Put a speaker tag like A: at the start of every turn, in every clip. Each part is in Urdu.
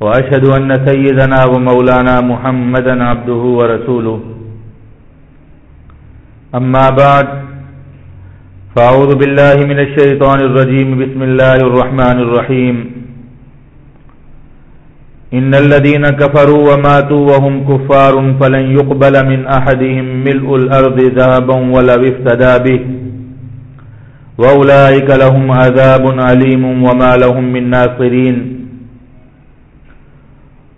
A: وأشهد أن سيدنا ومولانا محمدا عبده ورسوله. أما بعد فأعوذ بالله من الشيطان الرجيم. بسم الله الرحمن الرحيم. إن الذين كفروا وماتوا وهم كفار فلن يقبل من أحدهم ملء الأرض ذهبا ولو افتدى به. وأولئك لهم عذاب عليم وما لهم من ناصرين.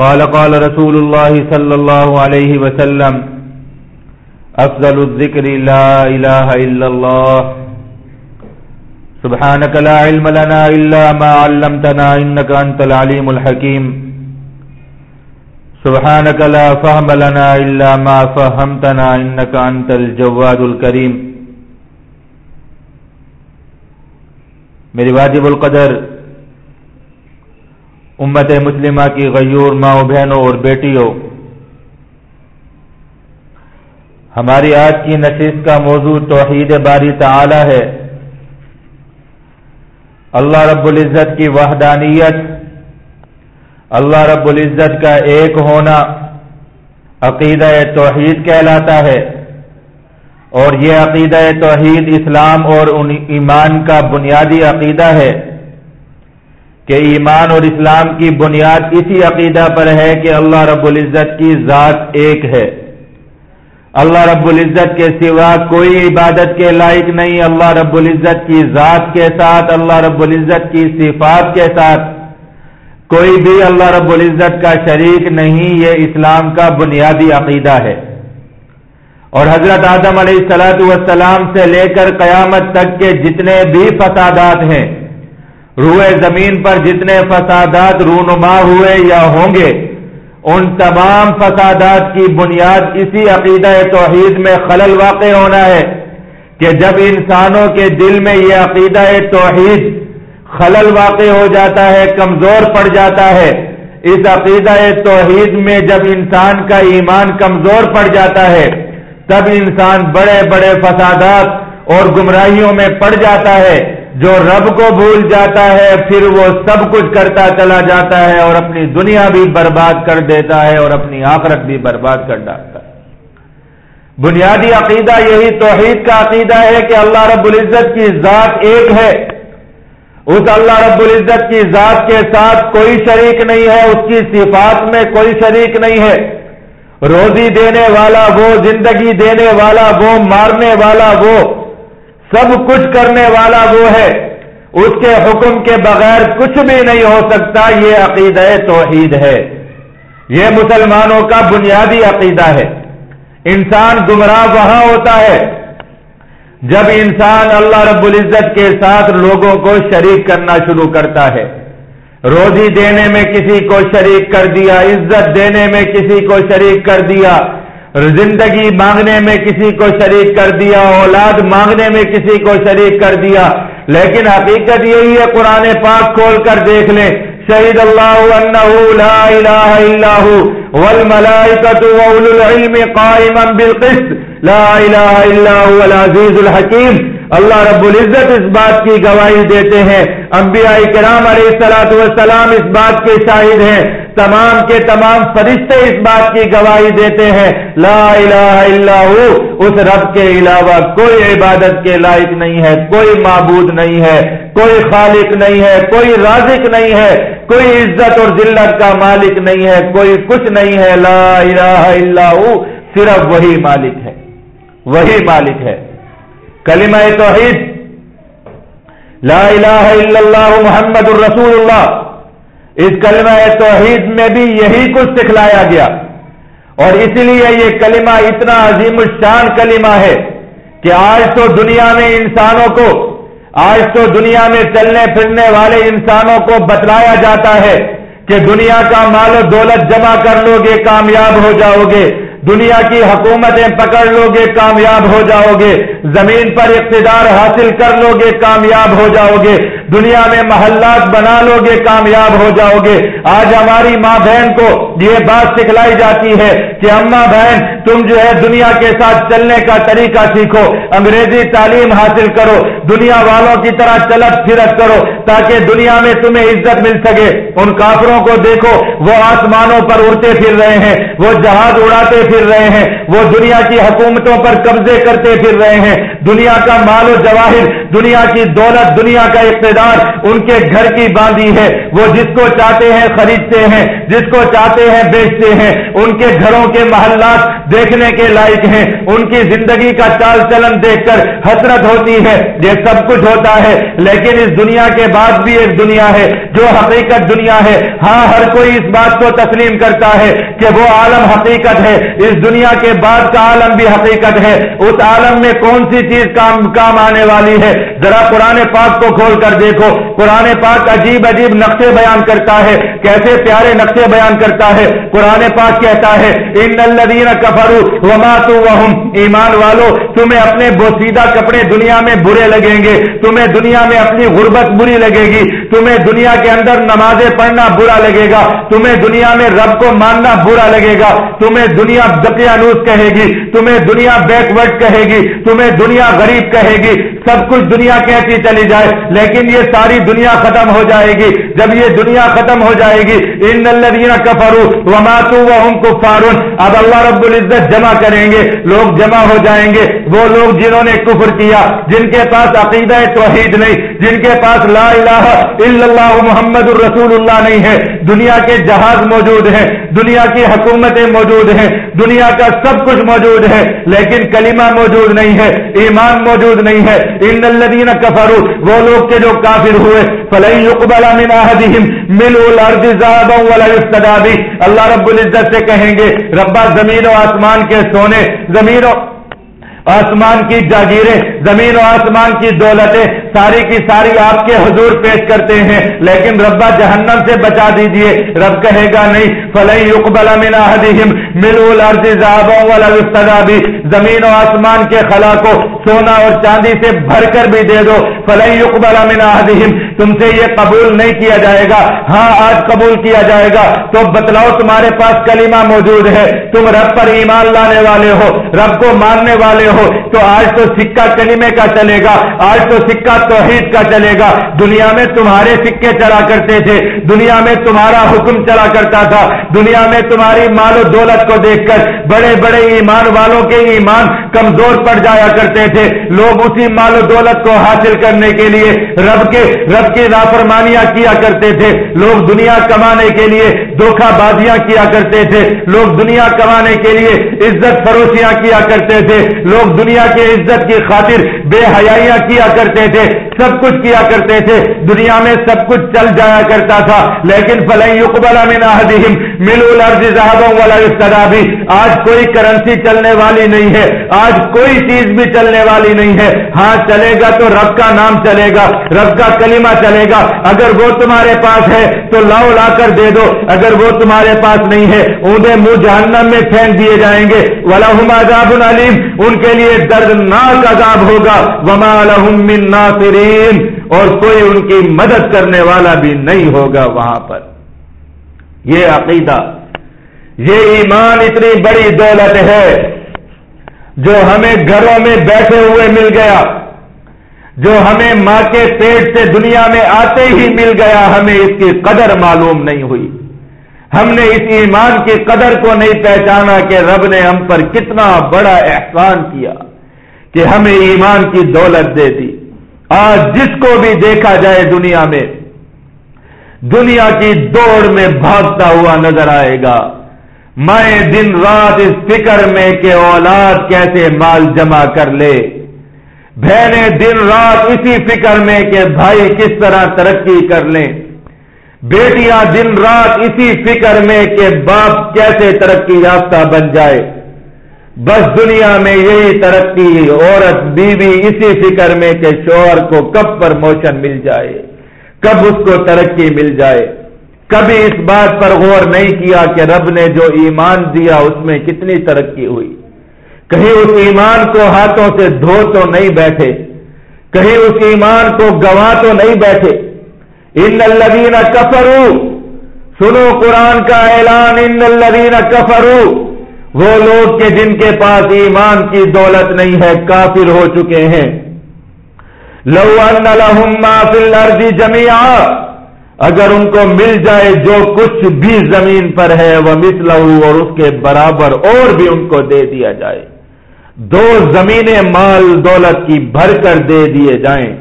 A: قال قال رسول الله صلى الله عليه وسلم، أفضل الذكر لا إله إلا الله. سبحانك لا علم لنا إلا ما علمتنا إنك أنت العليم الحكيم. سبحانك لا فهم لنا إلا ما فهمتنا إنك أنت الجواد الكريم. میری واجب القدر امت مسلمہ کی غیور ماں بہنوں اور بیٹیوں۔ ہماری آج کی نشست کا موضوع توحید باری تعالی ہے۔ اللہ رب العزت کی وحدانیت، اللہ رب العزت کا ایک ہونا عقیدہ توحید کہلاتا ہے۔ اور یہ عقیدہ توحید اسلام اور ایمان کا بنیادی عقیدہ ہے۔ کہ ایمان اور اسلام کی بنیاد اسی عقیدہ پر ہے کہ اللہ رب العزت کی ذات ایک ہے۔ اللہ رب العزت کے سوا کوئی عبادت کے لائق نہیں۔ اللہ رب العزت کی ذات کے ساتھ، اللہ رب العزت کی صفات کے ساتھ کوئی بھی اللہ رب العزت کا شریک نہیں۔ یہ اسلام کا بنیادی عقیدہ ہے۔ اور حضرت آدم علیہ السلاۃ والسلام سے لے کر قیامت تک کے جتنے بھی فسادات ہیں روئے زمین پر جتنے فسادات رونما ہوئے یا ہوں گے، ان تمام فسادات کی بنیاد اسی عقیدہ توحید میں خلل واقع ہونا ہے کہ جب انسانوں کے دل میں یہ عقیدہ توحید خلل واقع ہو جاتا ہے، کمزور پڑ جاتا ہے، اس عقیدہ توحید میں جب انسان کا ایمان کمزور پڑ جاتا ہے، تب انسان بڑے بڑے فسادات اور گمراہیوں میں پڑ جاتا ہے۔ جو رب کو بھول جاتا ہے، پھر وہ سب کچھ کرتا چلا جاتا ہے اور اپنی دنیا بھی برباد کر دیتا ہے اور اپنی آخرت بھی برباد کر ڈالتا ہے۔ بنیادی عقیدہ یہی توحید کا عقیدہ ہے کہ اللہ رب العزت کی ذات ایک ہے۔ اس اللہ رب العزت کی ذات کے ساتھ کوئی شریک نہیں ہے، اس کی صفات میں کوئی شریک نہیں ہے۔ روزی دینے والا وہ، زندگی دینے والا وہ، مارنے والا وہ سب کچھ کرنے والا وہ ہے۔ اس کے حکم کے بغیر کچھ بھی نہیں ہو سکتا، یہ عقیدہ توحید ہے۔ یہ مسلمانوں کا بنیادی عقیدہ ہے۔ انسان گمراہ وہاں ہوتا ہے۔ جب انسان اللہ رب العزت کے ساتھ لوگوں کو شریک کرنا شروع کرتا ہے۔ روزی دینے میں کسی کو شریک کر دیا، عزت دینے میں کسی کو شریک کر دیا زندگی مانگنے میں کسی کو شریک کر دیا، اولاد مانگنے میں کسی کو شریک کر دیا۔ لیکن حقیقت یہی ہے، قرآن پاک کھول کر دیکھ لیں۔ شہید اللہ انہو لا الہ الا ہو، والملائکۃ واولو العلم قائما بالقسط۔ لا الہ الا هو العزیز الحکیم۔ اللہ رب العزت اس بات کی گواہی دیتے ہیں۔ انبیاء کرام علیہ السلاۃ والسلام اس بات کے شاہد ہیں۔ تمام کے تمام فرشتے اس بات کی گواہی دیتے ہیں۔ لا الہ الا ہو، اس رب کے علاوہ کوئی عبادت کے لائق نہیں ہے، کوئی معبود نہیں ہے، کوئی خالق نہیں ہے، کوئی رازق نہیں ہے، کوئی عزت اور ذلت کا مالک نہیں ہے، کوئی کچھ نہیں ہے۔ لا الہ الا ہو، صرف وہی مالک ہے۔ وہی مالک ہے۔ کلمہ توحید۔ لا الہ الا اللہ محمد الرسول اللہ اس کلمہ توحید میں بھی یہی کچھ سکھلایا گیا۔ اور اسی لیے یہ کلمہ اتنا عظیم الشان کلمہ ہے کہ آج تو دنیا میں انسانوں کو، آج تو دنیا میں چلنے پھرنے والے انسانوں کو بتلایا جاتا ہے کہ دنیا کا مال و دولت جمع کر لو گے کامیاب ہو جاؤ گے دنیا کی حکومتیں پکڑ لو گے، کامیاب ہو جاؤ گے۔ زمین پر اقتدار حاصل کر لو گے، کامیاب ہو جاؤ گے۔ دنیا میں محلات بنا لو گے، کامیاب ہو جاؤ گے۔ آج ہماری ماں بہن کو یہ بات سکھلائی جاتی ہے کہ اما بہن، تم جو ہے دنیا کے ساتھ چلنے کا طریقہ سیکھو، انگریزی تعلیم حاصل کرو، دنیا والوں کی طرح چلت پھرت کرو تاکہ دنیا میں تمہیں عزت مل سکے۔ ان کافروں کو دیکھو، وہ آسمانوں پر اڑتے پھر رہے ہیں، وہ جہاز اڑاتے پھر رہے ہیں۔ وہ دنیا کی حکومتوں پر قبضے کرتے پھر رہے ہیں۔ دنیا کا مال و جواہر، دنیا کی دولت، دنیا کا اقتدار، ان کے گھر کی باندھی ہے۔ وہ جس کو چاہتے ہیں خریدتے ہیں، جس کو چاہتے ہیں بیچتے ہیں۔ ان کے گھروں کے محلات دیکھنے کے لائق ہیں۔ ان کی زندگی کا چال چلن دیکھ کر حسرت ہوتی ہے۔ یہ سب کچھ ہوتا ہے، لیکن اس دنیا کے بعد بھی ایک دنیا ہے، جو حقیقت دنیا ہے۔ ہاں ہر کوئی اس بات کو تسلیم کرتا ہے کہ وہ عالم حقیقت ہے۔ اس دنیا کے بعد کا عالم بھی حقیقت ہے۔ اس عالم میں کون سی چیز کام کام آنے والی ہے؟ ذرا قرآن پاک کو کھول کر دیکھو۔ قرآن پاک عجیب عجیب نقشے بیان کرتا ہے۔ کیسے پیارے نقشے بیان کرتا ہے؟ قرآن پاک کہتا ہے، ان الدین کفرو وما تو ایمان والو تمہیں اپنے بوسیدہ کپڑے دنیا میں برے لگیں گے، تمہیں دنیا میں اپنی غربت بری لگے گی، تمہیں دنیا کے اندر نمازیں پڑھنا برا لگے گا، تمہیں دنیا میں رب کو ماننا برا لگے گا، تمہیں دنیا دقیانوس کہے گی، تمہیں دنیا بیک ورڈ کہے گی، تمہیں دنیا غریب کہے گی سب کچھ دنیا کہتی چلی جائے، لیکن یہ ساری دنیا ختم ہو جائے گی۔ جب یہ دنیا ختم ہو جائے گی، ان الذین کفروا وماتوا وهم کفار اب اللہ رب العزت جمع کریں گے، لوگ جمع ہو جائیں گے۔ وہ لوگ جنہوں نے کفر کیا، جن کے پاس عقیدہ توحید نہیں، جن کے پاس لا الہ الا اللہ محمد الرسول اللہ نہیں ہے۔ دنیا کے جہاز موجود ہیں، دنیا کی حکومتیں موجود ہیں، دنیا کا سب کچھ موجود ہے، لیکن کلمہ موجود نہیں ہے، ایمان موجود نہیں ہے۔ ان الذین کفروا، وہ لوگ کے جو کافر ہوئے، فلن يقبل من احدهم ملء الارض ذهبا ولا يفتدى اللہ رب العزت سے کہیں گے، ربا زمین و آسمان کے سونے، زمین و آسمان کی جاگیریں، زمین و آسمان کی دولتیں، ساری کی ساری آپ کے حضور پیش کرتے ہیں۔ لیکن ربا جہنم سے بچا دیجیے۔ رب کہے گا نہیں فلئی اقبال بھی زمین و آسمان کے خلا کو سونا اور چاندی سے بھر کر بھی دے دو۔ فلئی اقبال احدہم تم سے یہ قبول نہیں کیا جائے گا۔ ہاں آج قبول کیا جائے گا۔ تو بتلاؤ، تمہارے پاس کلمہ موجود ہے۔ تم رب پر ایمان لانے والے ہو، رب کو ماننے والے ہو۔ تو آج تو سکہ کلمے کا چلے گا، آج تو سکہ توحید کا چلے گا۔ دنیا میں تمہارے سکے چلا کرتے تھے، دنیا میں تمہارا حکم چلا کرتا تھا۔ دنیا میں تمہاری مال و دولت کو دیکھ کر بڑے بڑے ایمان والوں کے ایمان کمزور پڑ جایا کرتے تھے۔ لوگ اسی مال و دولت کو حاصل کرنے کے لیے رب کے رب کی نافرمانیاں کیا کرتے تھے؟ لوگ دنیا کمانے کے لیے دھوکہ بازیاں کیا کرتے تھے؟ لوگ دنیا کمانے کے لیے عزت فروشیاں کیا کرتے تھے؟ لوگ دنیا کے عزت کی خاطر بے حیاں کیا کرتے تھے؟ سب کچھ کیا کرتے تھے۔ دنیا میں سب کچھ چل جایا کرتا تھا، لیکن فلئی اقبال ملو لرز صاحبوں والا بھی آج کوئی کرنسی چلنے والی نہیں ہے، آج کوئی چیز بھی چلنے والی نہیں ہے۔ ہاں چلے گا تو رب کا نام چلے گا، رب کا کلمہ چلے گا۔ اگر وہ تمہارے پاس ہے تو لاؤ لا کر دے دو۔ اگر وہ تمہارے پاس نہیں ہے انہیں منہ جہنم میں پھینک دیے جائیں گے۔ عذاب علیم ان کے لیے دردناک عذاب ہوگا۔ وما من ناصرین اور کوئی ان کی مدد کرنے والا بھی نہیں ہوگا وہاں پر۔ یہ عقیدہ، یہ ایمان اتنی بڑی دولت ہے جو ہمیں گھروں میں بیٹھے ہوئے مل گیا۔ جو ہمیں ماں کے پیٹ سے دنیا میں آتے ہی مل گیا، ہمیں اس کی قدر معلوم نہیں ہوئی۔ ہم نے اس ایمان کی قدر کو نہیں پہچانا کہ رب نے ہم پر کتنا بڑا احسان کیا کہ ہمیں ایمان کی دولت دے دی۔ آج جس کو بھی دیکھا جائے دنیا میں، دنیا کی دوڑ میں بھاگتا ہوا نظر آئے گا۔ میں دن رات اس فکر میں کہ اولاد کیسے مال جمع کر لے۔ بہنیں دن رات اسی فکر میں کہ بھائی کس طرح ترقی کر لیں۔ بیٹیاں دن رات اسی فکر میں کہ باپ کیسے ترقی یافتہ بن جائے۔ بس دنیا میں یہی ترقی، عورت، بیوی اسی فکر میں کہ شوہر کو کب پرموشن مل جائے، کب اس کو ترقی مل جائے۔ کبھی اس بات پر غور نہیں کیا کہ رب نے جو ایمان دیا اس میں کتنی ترقی ہوئی۔ کہیں اس ایمان کو ہاتھوں سے دھو تو نہیں بیٹھے، کہیں اس ایمان کو گوا تو نہیں بیٹھے۔ ان الذین کفرو سنو قرآن کا اعلان، ان الذین کفرو وہ لوگ کے جن کے پاس ایمان کی دولت نہیں ہے، کافر ہو چکے ہیں۔ لو ان لهم ما فی الارض جميعا اگر ان کو مل جائے جو کچھ بھی زمین پر ہے وہ مثلہ اور اس کے برابر اور بھی ان کو دے دیا جائے۔ دو زمینیں مال دولت کی بھر کر دے دیے جائیں۔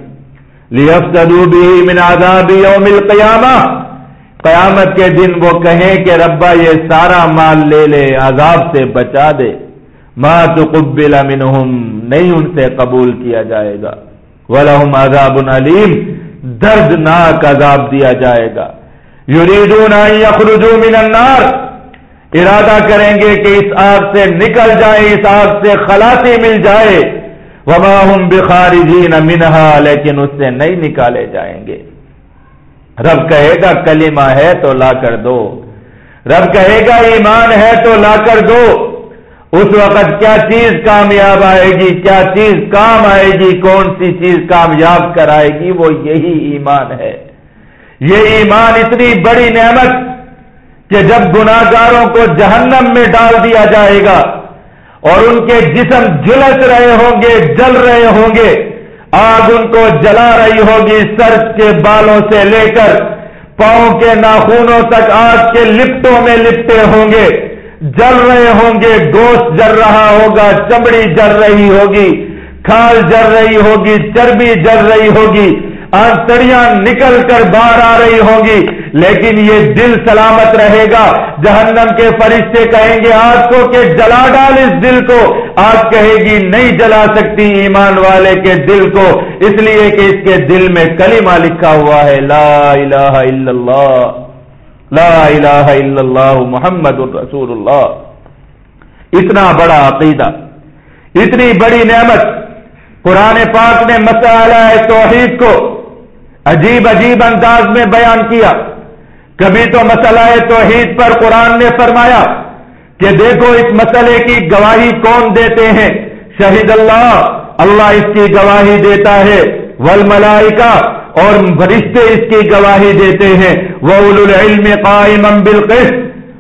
A: من عذاب یوم القیامہ۔ قیامت کے دن وہ کہیں کہ ربا یہ سارا مال لے لے، عذاب سے بچا دے۔ ما تقبل منہم، نہیں ان سے قبول کیا جائے گا۔ ولہم عذاب علیم، دردناک عذاب دیا جائے گا۔ یریدون ان یخرجوا من النار۔ ارادہ کریں گے کہ اس آگ سے نکل جائے، اس آگ سے خلاصی مل جائے۔ وما ہم بخارجین منہا لیکن اس سے نہیں نکالے جائیں گے۔ رب کہے گا، کلمہ ہے تو لا کر دو۔ رب کہے گا، ایمان ہے تو لا کر دو۔ اس وقت کیا چیز کامیاب آئے گی، کیا چیز کام آئے گی، کون سی چیز کامیاب کرائے گی، وہ یہی ایمان ہے۔ یہ ایمان اتنی بڑی نعمت کہ جب گناگاروں کو جہنم میں ڈال دیا جائے گا اور ان کے جسم جلس رہے ہوں گے، جل رہے ہوں گے، آگ ان کو جلا رہی ہوگی سر کے بالوں سے لے کر، پاؤں کے ناخونوں تک آگ کے لپٹوں میں لپٹے ہوں گے، جل رہے ہوں گے، گوشت جل رہا ہوگا، چمڑی جل رہی ہوگی، کھال جل رہی ہوگی، چربی جل رہی ہوگی، آنتڑیاں نکل کر باہر آ رہی ہوں گی لیکن یہ دل سلامت رہے گا۔ جہنم کے فرشتے کہیں گے آگ کو کہ جلا ڈال اس دل کو۔ آگ کہے گی، نہیں جلا سکتی ایمان والے کے دل کو۔ اس لیے کہ اس کے دل میں کلمہ لکھا ہوا ہے، لا الہ الا اللہ۔ لا الہ الا اللہ محمد الرسول اللہ اتنا بڑا عقیدہ، اتنی بڑی نعمت۔ قرآن پاک نے مسئلہ توحید کو عجیب عجیب انداز میں بیان کیا۔ کبھی تو مسئلہ توحید پر قرآن نے فرمایا کہ دیکھو اس مسئلے کی گواہی کون دیتے ہیں؟ شہید اللہ۔ اللہ اس کی گواہی دیتا ہے۔ ول ملائکا اور فرشتے اس کی گواہی دیتے ہیں۔ وہ العلم قائم بالقسط۔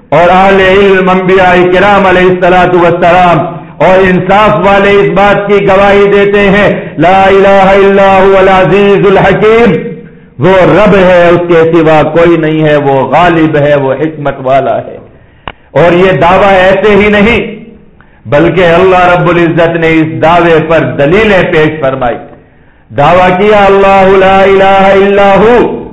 A: اور اہل علم، انبیاء کرام علیہ السلاۃ وسلام اور انصاف والے اس بات کی گواہی دیتے ہیں۔ لا الہ الا هو العزیز الحکیم۔ وہ رب ہے، اس کے سوا کوئی نہیں ہے، وہ غالب ہے، وہ حکمت والا ہے۔ اور یہ دعویٰ ایسے ہی نہیں، بلکہ اللہ رب العزت نے اس دعوے پر دلیلیں پیش فرمائی۔ دعویٰ کیا، اللہ لا الہ الا ہو۔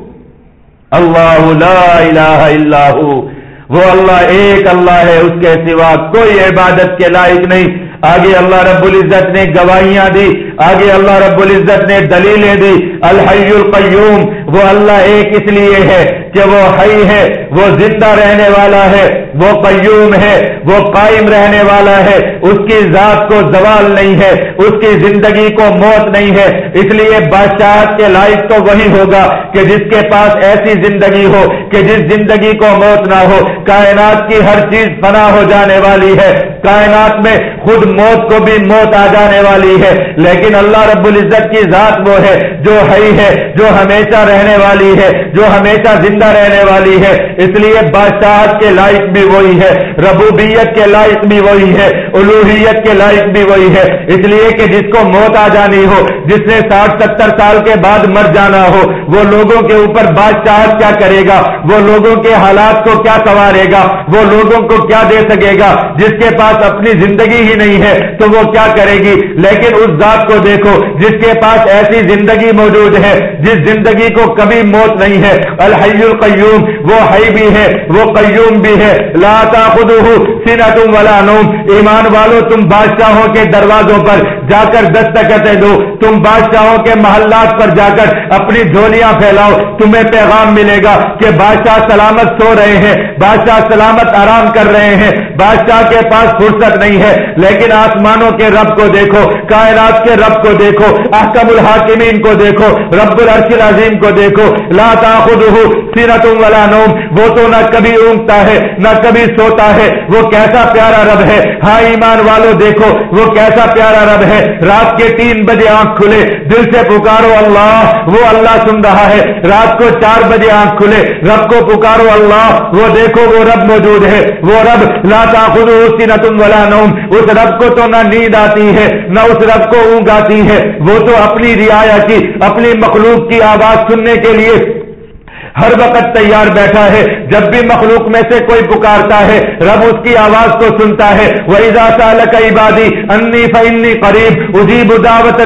A: اللہ لا الہ الا ہو۔ وہ اللہ ایک اللہ ہے، اس کے سوا کوئی عبادت کے لائق نہیں۔ آگے اللہ رب العزت نے گواہیاں دی۔ آگے اللہ رب العزت نے دلیلیں دی، الحی القیوم، وہ اللہ ایک اس لیے ہے کہ وہ حی ہے، وہ زندہ رہنے والا ہے، وہ قیوم ہے، وہ قائم رہنے والا ہے، اس کی ذات کو زوال نہیں ہے، اس کی زندگی کو موت نہیں ہے۔ اس لیے بادشاہت کے لائق تو وہی ہوگا کہ جس کے پاس ایسی زندگی ہو، کہ جس زندگی کو موت نہ ہو۔ کائنات کی ہر چیز فنا ہو جانے والی ہے۔ کائنات میں خود موت کو بھی موت آ جانے والی ہے، لیکن لیکن اللہ رب العزت کی ذات وہ ہے جو ہے ہے، جو ہمیشہ رہنے والی ہے، جو ہمیشہ زندہ رہنے والی ہے۔ اس لیے بادشاہت کے لائق بھی وہی ہے، ربوبیت کے لائق بھی وہی ہے الوحیت کے لائق بھی وہی ہے۔ اس لیے کہ جس کو موت آ جانی ہو، جس نے ساٹھ ستر سال کے بعد مر جانا ہو، وہ لوگوں کے اوپر بادشاہت کیا کرے گا؟ وہ لوگوں کے حالات کو کیا سوارے گا؟ وہ لوگوں کو کیا دے سکے گا؟ جس کے پاس اپنی زندگی ہی نہیں ہے، تو وہ کیا کرے گی؟ لیکن اس ذات کو دیکھو، جس کے پاس ایسی زندگی موجود ہے، جس زندگی کو کبھی موت نہیں ہے۔ الحی القیوم، وہ حی بھی ہے، وہ قیوم بھی ہے۔ لا تاخذہ سنۃ ولا نوم۔ ایمان والو، تم بادشاہوں کے دروازوں پر جا کر دستکتے دو۔ تم بادشاہوں کے محلات پر جا کر اپنی جھولیاں پھیلاؤ۔ تمہیں پیغام ملے گا کہ بادشاہ سلامت سو رہے ہیں، بادشاہ سلامت آرام کر رہے ہیں۔ بادشاہ کے پاس فرصت نہیں ہے، لیکن آسمانوں کے رب کو دیکھو۔ کائنات کے رب رب کو دیکھو، احکم الحاکمین کو دیکھو، رب العرش العظیم کو دیکھو۔ لا تاخذہ سینت ولا نوم، وہ تو نہ کبھی اونگتا ہے، نہ کبھی سوتا ہے۔ وہ کیسا پیارا رب ہے۔ ہاں ایمان والو دیکھو، وہ کیسا پیارا رب ہے۔ رات کے تین بجے آنکھ کھلے، دل سے پکارو اللہ، وہ اللہ سن رہا ہے۔ رات کو چار بجے آنکھ کھلے، رب کو پکارو اللہ، وہ دیکھو، وہ رب موجود ہے۔ وہ رب، لا تاخذہ سینت ولا نوم، اس رب کو تو نہ نیند آتی ہے، نہ اس رب کو اونگ آتی ہے۔ وہ تو اپنی رعایا کی اپنی مخلوق کی آواز سننے کے لیے ہر وقت تیار بیٹھا ہے، جب بھی مخلوق میں سے کوئی پکارتا ہے، رب اس کی آواز کو سنتا ہے۔ وہی کا عبادی انی فنی قریب اجیب دعوت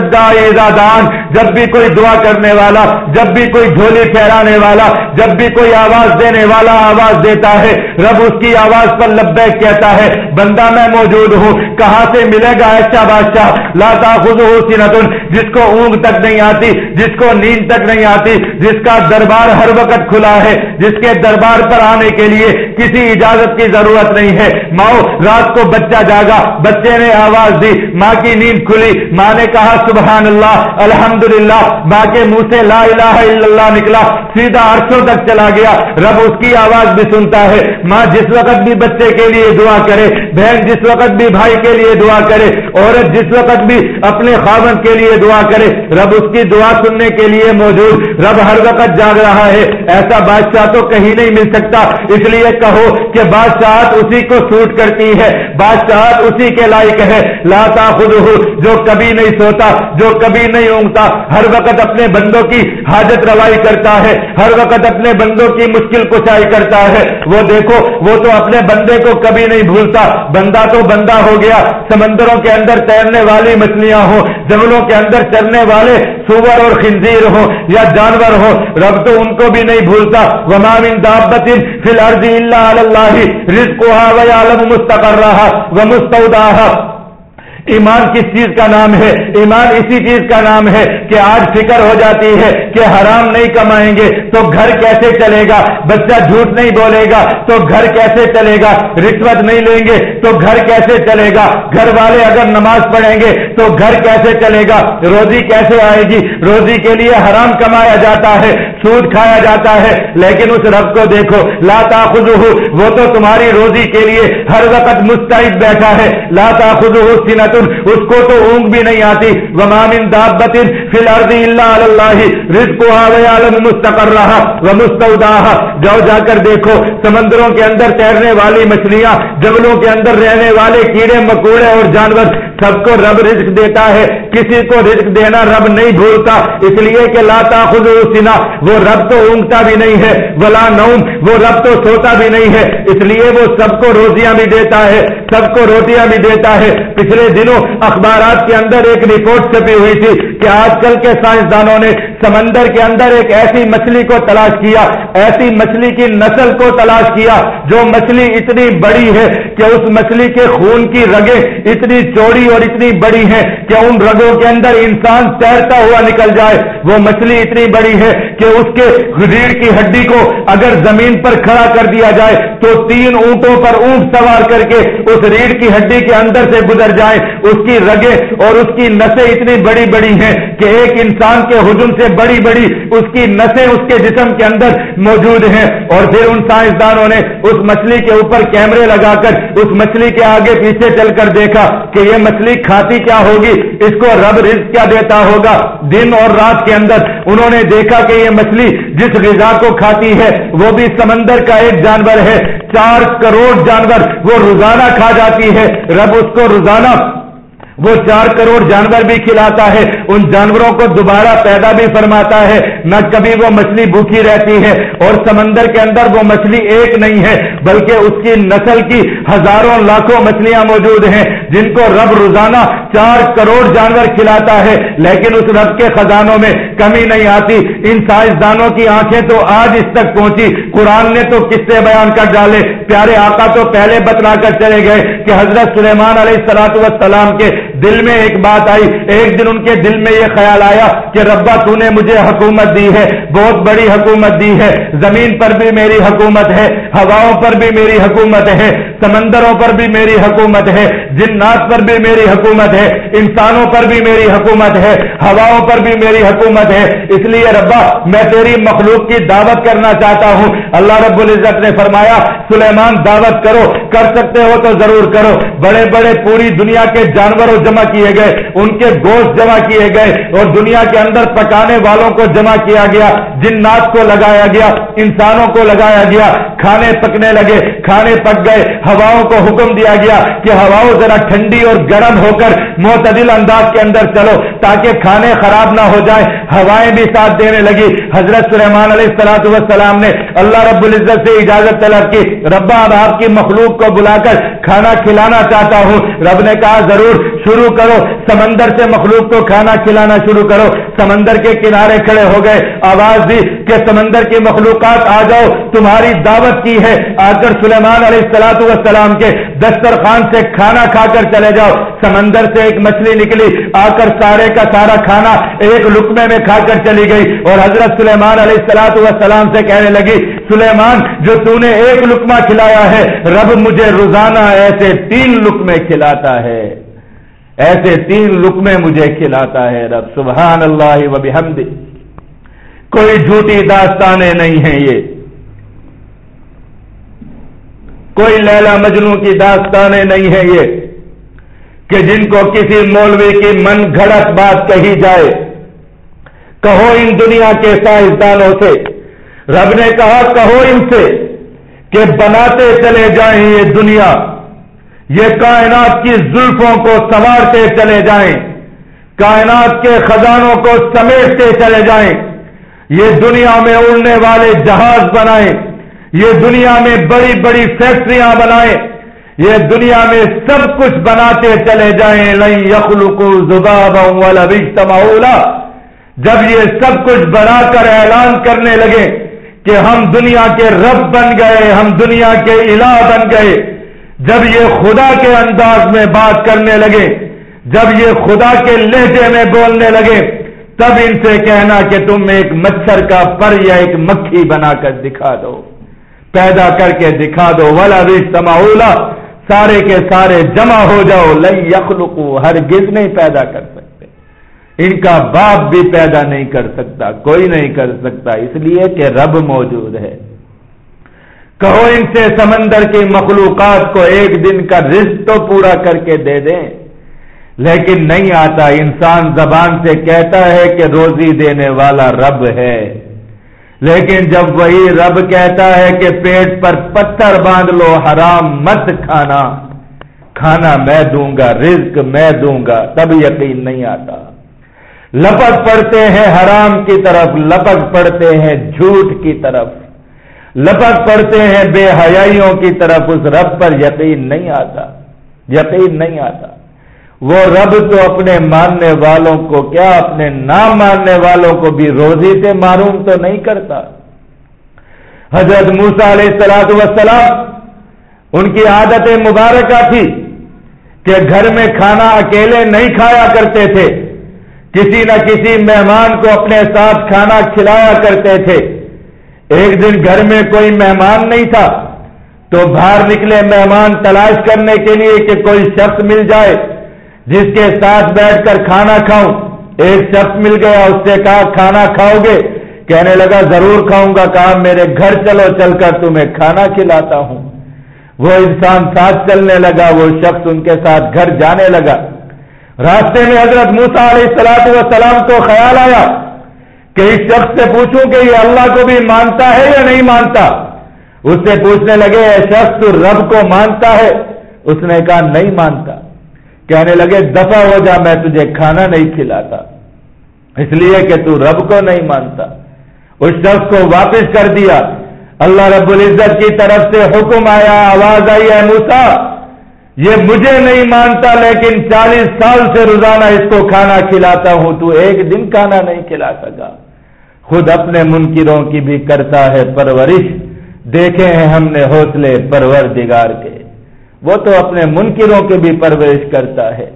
A: دان جب بھی کوئی دعا کرنے والا، جب بھی کوئی جھولی پھیرانے والا، جب بھی کوئی آواز دینے والا آواز دیتا ہے، رب اس کی آواز پر لبیک کہتا ہے، بندہ میں موجود ہوں، کہاں سے ملے گا ایسا بادشاہ؟ لاتا خود ہو سنتن، جس کو اونگ تک نہیں آتی، جس کو نیند تک نہیں آتی، جس کا دربار ہر وقت کھلا ہے، جس کے دربار پر آنے کے لیے کسی اجازت کی ضرورت نہیں ہے۔ ماؤ، رات کو بچہ جاگا۔ بچے نے آواز دی، ماں کی نیند کھلی۔ ماں نے کہا، سبحان اللہ الحمد ماں کے منہ سے لا الہ الا اللہ نکلا۔ سیدھا عرصوں تک چلا گیا۔ رب اس کی آواز بھی سنتا ہے۔ ماں جس وقت بھی بچے کے لیے دعا کرے، بہن جس وقت بھی بھائی کے لیے دعا کرے، عورت جس وقت بھی اپنے خاون کے لیے دعا کرے، رب اس کی دعا سننے کے لیے موجود۔ رب ہر وقت جاگ رہا ہے۔ ایسا بادشاہ تو کہیں نہیں مل سکتا۔ اس لیے کہو کہ بادشاہت اسی کو سوٹ کرتی ہے۔ بادشاہت اسی کے لائق ہے۔ لاتا خود جو کبھی نہیں سوتا، جو کبھی نہیں اونگتا۔ ہر وقت اپنے بندوں کی حاجت روائی کرتا ہے۔ ہر وقت اپنے بندوں کی مشکل کشائی کرتا ہے۔ وہ دیکھو، وہ تو اپنے بندے کو کبھی نہیں بھولتا۔ بندہ تو بندہ ہو گیا۔ سمندروں کے اندر تیرنے والی مچھلیاں ہوں۔ جنگلوں کے اندر چرنے والے سور اور خنزیر ہو یا جانور ہو، رب تو ان کو بھی نہیں بھولتا۔ وما من دابت فی الارض الا علی اللہ رزقها و یعلم مستقرها و مستودعها ایمان کس چیز کا نام ہے؟ ایمان اسی چیز کا نام ہے کہ آج فکر ہو جاتی ہے کہ حرام نہیں کمائیں گے، تو گھر کیسے چلے گا؟ بچہ جھوٹ نہیں بولے گا، تو گھر کیسے چلے گا؟ رشوت نہیں لیں گے، تو گھر کیسے چلے گا؟ گھر والے اگر نماز پڑھیں گے، تو گھر کیسے چلے گا؟ روزی کیسے آئے گی؟ روزی کے لیے حرام کمایا جاتا ہے، سود کھایا جاتا ہے، لیکن اس رب کو دیکھو لاتا خود وہ تو تمہاری روزی کے لیے ہر وقت مستعد بیٹھا ہے لاتا خود سینت اس کو تو اونگ بھی نہیں آتی۔ ومام دابت فی الارض الا اللہ رزقها ویعلم مستقرها ومستودعها جاؤ جا کر دیکھو، سمندروں کے اندر تیرنے والی مچھلیاں، جنگلوں کے اندر رہنے والے کیڑے، مکوڑے اور جانور، سب کو رب رزق دیتا ہے۔ کسی کو رزق دینا رب نہیں بھولتا، اس لیے کہ لاتا خود سنا وہ رب تو اونگتا بھی نہیں ہے، ولا نوم، وہ رب تو سوتا بھی نہیں ہے، اس لیے وہ سب کو روزیاں بھی دیتا ہے، سب کو روٹیاں بھی دیتا ہے۔ پچھلے دنوں اخبارات کے اندر ایک رپورٹ چھپی ہوئی تھی کہ آج کل کے سائنسدانوں نے سمندر کے اندر ایک ایسی مچھلی کو تلاش کیا، ایسی مچھلی کی نسل کو تلاش کیا جو مچھلی اتنی بڑی ہے کہ اس مچھلی کے خون کی رگیں اتنی چوڑی اور اتنی بڑی ہیں کہ ان رگوں کے اندر انسان تیرتا ہوا نکل جائے۔ وہ مچھلی اتنی بڑی ہے کہ اس کے ریڑھ کی ہڈی کو اگر زمین پر کھڑا کر دیا جائے تو تین اونٹوں پر اونٹ سوار کر کے اس ریڑھ کی ہڈی کے اندر سے گزر جائے اس کی رگیں اور اس کی نسیں اتنی بڑی بڑی ہیں کہ ایک انسان کے حجم سے بڑی بڑی اس کی نسیں اس کے جسم کے اندر موجود ہیں اور پھر ان سائنسدانوں نے اس مچھلی کے اوپر کیمرے لگا کر اس مچھلی کے آگے پیچھے چل کر دیکھا کہ یہ مچھلی کھاتی کیا ہوگی، اس کو رب رزق کیا دیتا ہوگا؟ دن اور رات کے اندر انہوں نے دیکھا کہ یہ مچھلی جس غذا کو کھاتی ہے، وہ بھی سمندر کا ایک جانور ہے۔ چار کروڑ جانور وہ روزانہ کھا جاتی ہے۔ رب اس کو روزانہ وہ چار کروڑ جانور بھی کھلاتا ہے، ان جانوروں کو دوبارہ پیدا بھی فرماتا ہے۔ نہ کبھی وہ مچھلی بھوکی رہتی ہے اور سمندر کے اندر وہ مچھلی ایک نہیں ہے، بلکہ اس کی نسل کی ہزاروں لاکھوں مچھلیاں موجود ہیں۔ جن کو رب روزانہ چار کروڑ جانور کھلاتا ہے، لیکن اس رب کے خزانوں میں کمی نہیں آتی۔ ان سائنسدانوں کی آنکھیں تو آج اس تک پہنچی۔ قرآن نے تو کس سے بیان کر ڈالے۔ پیارے آقا تو پہلے بتلا کر چلے گئے کہ حضرت سلیمان علیہ السلاط وسلام کے دل میں ایک بات آئی، ایک دن ان کے دل میں یہ خیال آیا کہ ربا تو نے مجھے حکومت دی ہے، بہت بڑی حکومت دی ہے، زمین پر بھی میری حکومت ہے، ہواؤں پر بھی میری حکومت ہے، سمندروں پر بھی میری حکومت ہے، جنات پر بھی میری حکومت ہے، انسانوں پر بھی میری حکومت ہے، ہواؤں پر بھی میری حکومت ہے۔ اس لیے ربا، میں تیری مخلوق کی دعوت کرنا چاہتا ہوں۔ اللہ رب العزت نے فرمایا، سلیمان، دعوت کرو، کر سکتے ہو تو ضرور کرو۔ بڑے بڑے پوری دنیا کے جانوروں جمع کیے گئے، ان کے گوشت جمع کیے گئے اور دنیا کے اندر پکانے والوں کو جمع کیا گیا، جنات کو لگایا گیا، انسانوں کو لگایا گیا، کھانے پکنے لگے، کھانے پک گئے، ہواؤں کو حکم دیا گیا کہ ہواؤں ذرا ٹھنڈی اور گرم ہو کر معتدل انداز کے اندر چلو تاکہ کھانے خراب نہ ہو جائیں۔ ہوائیں بھی ساتھ دینے لگی۔ حضرت سلیمان علیہ السلاط والسلام نے اللہ رب العزت سے اجازت طلب کی ربا اب آپ کی مخلوق کو بلا کر کھانا کھلانا چاہتا ہوں۔ رب نے کہا، ضرور شروع کرو، سمندر سے مخلوق کو کھانا کھلانا شروع کرو۔ سمندر کے کنارے کھڑے ہو گئے، آواز دی کہ سمندر کی مخلوقات آ جاؤ، تمہاری دعوت کی ہے۔ آ کر سلیمان علیہ السلاط والسلام کے دسترخوان سے کھانا کھا کر چلے جاؤ۔ سمندر سے ایک مچھلی نکلی، آ کر سارے کا سارا کھانا ایک لکمے میں کھا کر چلی گئی۔ اور حضرت سلیمان علیہ السلاط والسلام سے کہنے لگی، سلیمان، جو تو نے ایک لکما کھلایا ہے، رب مجھے روزانہ ایسے تین لکمے کھلاتا ہے۔ ایسے تین لکمے مجھے کھلاتا ہے رب سبحان اللہ و بحمد کوئی جھوٹی داستانیں نہیں ہیں یہ۔ کوئی لیلا مجنو کی داستانیں نہیں ہیں یہ۔ کہ جن کو کسی مولوی کی من گھڑت بات کہی جائے۔ کہو ان دنیا کے سائنسدانوں سے۔ رب نے کہا کہو ان سے کہ بناتے چلے جائیں یہ دنیا۔ یہ کائنات کی زلفوں کو سنوارتے چلے جائیں، کائنات کے خزانوں کو سمیٹتے چلے جائیں۔ یہ دنیا میں اڑنے والے جہاز بنائیں، یہ دنیا میں بڑی بڑی فیکٹریاں بنائیں، یہ دنیا میں سب کچھ بناتے چلے جائیں۔ لئی یخل کو زباب والا جب یہ سب کچھ بنا کر اعلان کرنے لگے کہ ہم دنیا کے رب بن گئے، ہم دنیا کے الہ بن گئے جب یہ خدا کے انداز میں بات کرنے لگے، جب یہ خدا کے لہجے میں بولنے لگے، تب ان سے کہنا کہ تم ایک مچھر کا پر یا ایک مکھی بنا کر دکھا دو۔ پیدا کر کے دکھا دو۔ ولا سماولا سارے کے سارے جمع ہو جاؤ۔ لئی یخلقو ہر گز نہیں پیدا کر سکتے۔ ان کا باپ بھی پیدا نہیں کر سکتا، کوئی نہیں کر سکتا۔ اس لیے کہ رب موجود ہے۔ کہو ان سے سمندر کی مخلوقات کو ایک دن کا رزق تو پورا کر کے دے دیں۔ لیکن نہیں آتا، انسان زبان سے کہتا ہے کہ روزی دینے والا رب ہے۔ لیکن جب وہی رب کہتا ہے کہ پیٹ پر پتھر باندھ لو، حرام مت کھانا۔ کھانا میں دوں گا، رزق میں دوں گا، تب یقین نہیں آتا۔ لپک پڑتے ہیں حرام کی طرف، لپک پڑتے ہیں جھوٹ کی طرف۔ لپک پڑتے ہیں، بے حیائیوں کی طرف اس رب پر یقین نہیں آتا۔ یقین نہیں آتا۔ وہ رب تو اپنے ماننے والوں کو، کیا اپنے نام ماننے والوں کو بھی روزی سے معروم تو نہیں کرتا؟ حضرت موسا علیہ السلاط وسلام ان کی عادت مبارکہ تھی کہ گھر میں کھانا اکیلے نہیں کھایا کرتے تھے۔ کسی نہ کسی مہمان کو اپنے ساتھ کھانا کھلایا کرتے تھے۔ ایک دن گھر میں کوئی مہمان نہیں تھا تو باہر نکلے مہمان تلاش کرنے کے لیے کہ کوئی شخص مل جائے، جس کے ساتھ بیٹھ کر کھانا کھاؤں۔ ایک شخص مل گیا، اس سے کہا، کھانا کھاؤ گے؟ کہنے لگا، ضرور کھاؤں گا۔ کہا، میرے گھر چلو، چل کر تمہیں کھانا کھلاتا ہوں۔ وہ انسان ساتھ چلنے لگا، وہ شخص ان کے ساتھ گھر جانے لگا۔ راستے میں حضرت موسا علیہ السلاط وسلام کو خیال آیا۔ کہ اس شخص سے پوچھوں کہ یہ اللہ کو بھی مانتا ہے یا نہیں مانتا؟ اس سے پوچھنے لگے، اے شخص، تو رب کو مانتا ہے؟ اس نے کہا، نہیں مانتا۔ کہنے لگے دفع ہو جا، میں تجھے کھانا نہیں کھلاتا۔ اس لیے کہ تو رب کو نہیں مانتا۔ اس شخص کو واپس کر دیا۔ اللہ رب العزت کی طرف سے حکم آیا، آواز آئی ہے موسا یہ مجھے نہیں مانتا، لیکن چالیس سال سے روزانہ اس کو کھانا کھلاتا ہوں، تو ایک دن کھانا نہیں کھلا سکا۔ خود اپنے منکروں کی بھی کرتا ہے پرورش۔ دیکھے ہیں ہم نے حوصلے پرور دگار کے۔ وہ تو اپنے منکروں کی بھی پرورش کرتا ہے۔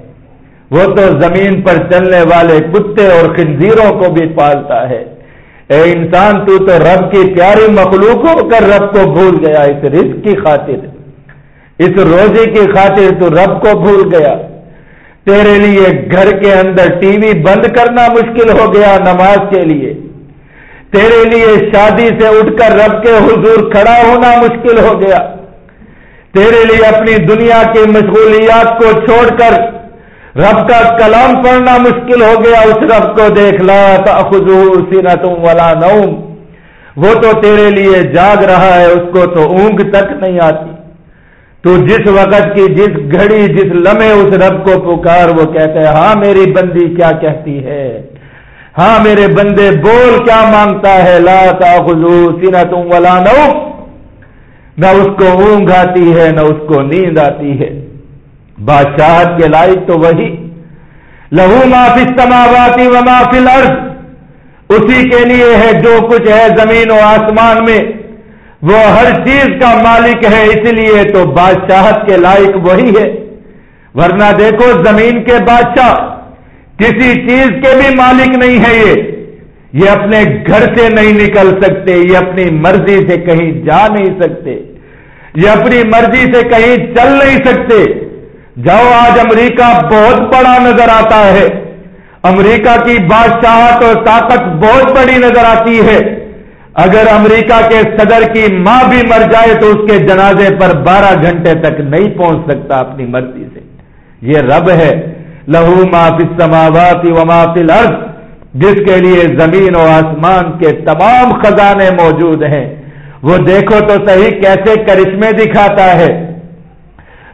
A: وہ تو زمین پر چلنے والے کتے اور خنزیروں کو بھی پالتا ہے۔ اے انسان، تو تو رب کی پیاری مخلوق ہو کر رب کو بھول گیا اس رزق کی خاطر۔ اس روزے کی خاطر تو رب کو بھول گیا۔ تیرے لیے گھر کے اندر ٹی وی بند کرنا مشکل ہو گیا نماز کے لیے۔ تیرے لیے شادی سے اٹھ کر رب کے حضور کھڑا ہونا مشکل ہو گیا۔ تیرے لیے اپنی دنیا کی مشغولیات کو چھوڑ کر رب کا کلام پڑھنا مشکل ہو گیا۔ اس رب کو دیکھ، لا سینا تم والا نوم۔ وہ تو تیرے لیے جاگ رہا ہے، اس کو تو اونگ تک نہیں آتی۔ تو جس وقت کی جس گھڑی، جس لمحے اس رب کو پکار، وہ کہتے ہیں ہاں میری بندی کیا کہتی ہے؟ ہاں میرے بندے بول کیا مانگتا ہے؟ لا تاخذو سینا تم والا نو نہ اس کو اونگ آتی ہے، نہ اس کو نیند آتی ہے۔ بادشاہت کے لائق تو وہی۔ لہو معافی سماواتی و معافی الارض۔ اسی کے لیے ہے جو کچھ ہے زمین و آسمان میں۔ وہ ہر چیز کا مالک ہے، اس لیے تو بادشاہت کے لائق وہی ہے۔ ورنہ دیکھو زمین کے بادشاہ۔ کسی چیز کے بھی مالک نہیں ہے یہ۔ یہ اپنے گھر سے نہیں نکل سکتے، یہ اپنی مرضی سے کہیں جا نہیں سکتے۔ یہ اپنی مرضی سے کہیں چل نہیں سکتے۔ جاؤ، آج امریکہ بہت بڑا نظر آتا ہے۔ امریکہ کی بادشاہت اور طاقت بہت بڑی نظر آتی ہے۔ اگر امریکہ کے صدر کی ماں بھی مر جائے تو اس کے جنازے پر بارہ گھنٹے تک نہیں پہنچ سکتا اپنی مرضی سے۔ یہ رب ہے۔ لہو معافی سماواتی و معافی الارض، جس کے لیے زمین و آسمان کے تمام خزانے موجود ہیں۔ وہ دیکھو تو صحیح کیسے کرشمے دکھاتا ہے۔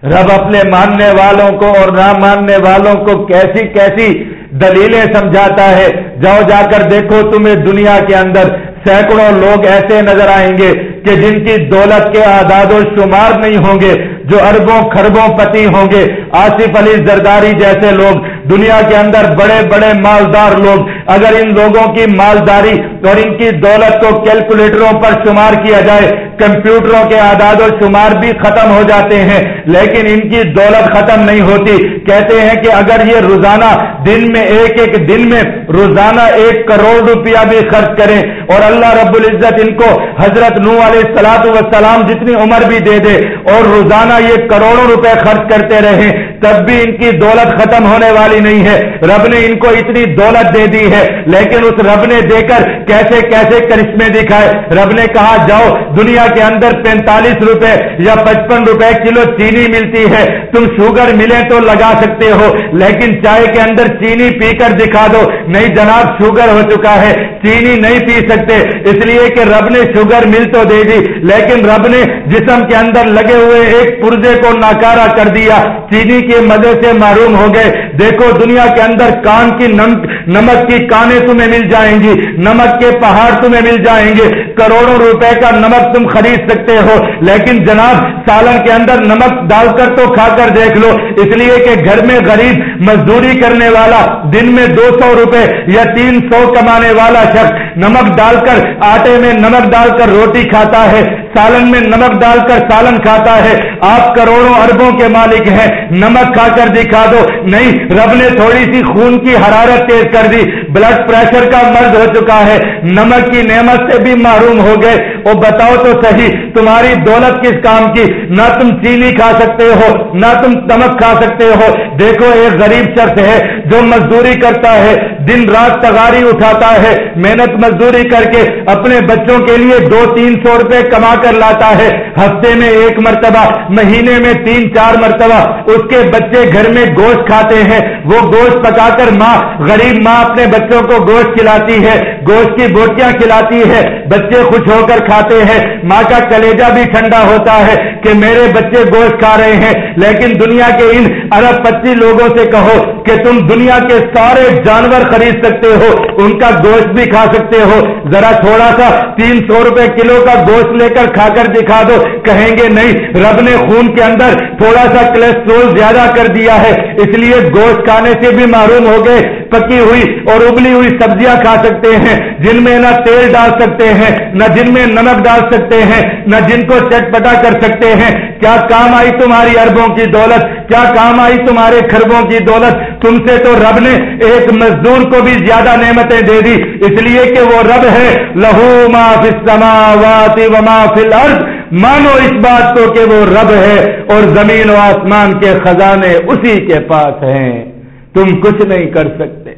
A: رب اپنے ماننے والوں کو اور نہ ماننے والوں کو کیسی کیسی دلیلیں سمجھاتا ہے۔ جاؤ جا کر دیکھو تمہیں دنیا کے اندر سینکڑوں لوگ ایسے نظر آئیں گے کہ جن کی دولت کے آداد و شمار نہیں ہوں گے۔ جو اربوں خربوں پتی ہوں گے۔ آصف علی زرداری جیسے لوگ، دنیا کے اندر بڑے بڑے مالدار لوگ۔ اگر ان لوگوں کی مالداری اور ان کی دولت کو کیلکولیٹروں پر شمار کیا جائے، کمپیوٹروں کے اعداد و شمار بھی ختم ہو جاتے ہیں۔ لیکن ان کی دولت ختم نہیں ہوتی۔ کہتے ہیں کہ اگر یہ روزانہ دن میں ایک ایک دن میں روزانہ ایک کروڑ روپیہ بھی خرچ کریں اور اللہ رب العزت ان کو حضرت نو علیہ السلاط وسلام جتنی عمر بھی دے دے اور روزانہ یہ کروڑوں روپے خرچ کرتے رہے تب بھی ان کی دولت ختم ہونے والی نہیں ہے۔ رب نے ان کو اتنی دولت دے دی ہے، لیکن اس رب نے دے کر کیسے کیسے کرشمے دکھائے۔ رب نے کہا، جاؤ، دنیا کے اندر پینتالیس روپے یا پچپن روپے کلو چینی ملتی ہے۔ تم شوگر ملے تو لگا سکتے ہو، لیکن چائے کے اندر چینی پی کر دکھا دو۔ نہیں جناب، شوگر ہو چکا ہے، چینی نہیں پی سکتے۔ اس لیے کہ رب نے شوگر مل تو دے دی، لیکن رب نے جسم کے اندر لگے ہوئے ایک پرزے کو ناکارا کر دیا۔ چینی کی کے مزے سے معروم ہو گئے۔ دیکھو دنیا کے اندر کان کی نمک کی کانے تمہیں مل جائیں گی، نمک کے پہاڑ تمہیں مل جائیں گے۔ کروڑوں روپے کا نمک تم خرید سکتے ہو، لیکن جناب سالن کے اندر نمک ڈال کر تو کھا کر دیکھ لو۔ اس لیے کہ گھر میں غریب مزدوری کرنے والا، دن میں دو سو روپے یا تین سو کمانے والا شخص نمک ڈال کر آٹے میں نمک ڈال کر روٹی کھاتا ہے، سالن میں نمک ڈال کر سالن کھاتا ہے۔ آپ کروڑوں اربوں کے مالک ہیں۔ نمک کھا کر دکھا دو۔ نہیں، رب نے تھوڑی سی خون کی حرارت تیز کر دی۔ بلڈ پریشر کا مرض ہو چکا ہے۔ نمک کی نعمت سے بھی معروم ہو گئے۔ وہ بتاؤ تو صحیح، تمہاری دولت کس کام کی؟ نہ تم چینی کھا سکتے ہو، نہ تم نمک کھا سکتے ہو۔ دیکھو، ایک غریب شخص ہے جو مزدوری کرتا ہے، دن رات تغاری اٹھاتا ہے، محنت مزدوری کر کے اپنے بچوں کے لیے دو تین سو روپے کما کر لاتا ہے۔ ہفتے میں ایک مرتبہ مہینے میں تین چار مرتبہ اس کے بچے گھر میں گوشت کھاتے ہیں وہ گوشت پکا کر ماں، غریب ماں اپنے بچوں کو گوشت کھلاتی ہے، گوشت کی بوٹیاں کھلاتی ہے، بچے خوش ہو کر کھاتے ہیں۔ ماں کا کلیجا بھی ٹھنڈا ہوتا ہے کہ میرے بچے گوشت کھا رہے ہیں۔ لیکن دنیا کے ان ارب پچی لوگوں سے کہو کہ تم دنیا کے سارے جانور خرید سکتے ہو، ان کا گوشت بھی کھا سکتے ہو۔ ذرا تھوڑا سا تین سو روپے کلو کا گوشت لے کر کھا کر دکھا دو۔ کہیں گے نہیں، رب نے خون کے اندر تھوڑا سا کلیسٹرول زیادہ کر دیا ہے، اس لیے گوشت کھانے سے بھی معروم ہو گئے، پکی ہوئی اور ابلی ہوئی سبزیاں کھا سکتے ہیں، جن میں نہ تیل ڈال سکتے ہیں، نہ جن میں نمک ڈال سکتے ہیں، نہ جن کو چٹ پٹا کر سکتے ہیں۔ کیا کام آئی تمہاری اربوں کی دولت؟ کیا کام آئی تمہارے خربوں کی دولت؟ تم سے تو رب نے ایک مزدور کو بھی زیادہ نعمتیں دے دی، اس لیے کہ وہ رب ہے۔ لہو ما فی السماوات و ما فی الارض۔ مانو اس بات کو کہ وہ رب ہے اور زمین و آسمان کے خزانے اسی کے پاس ہیں۔ تم کچھ نہیں کر سکتے۔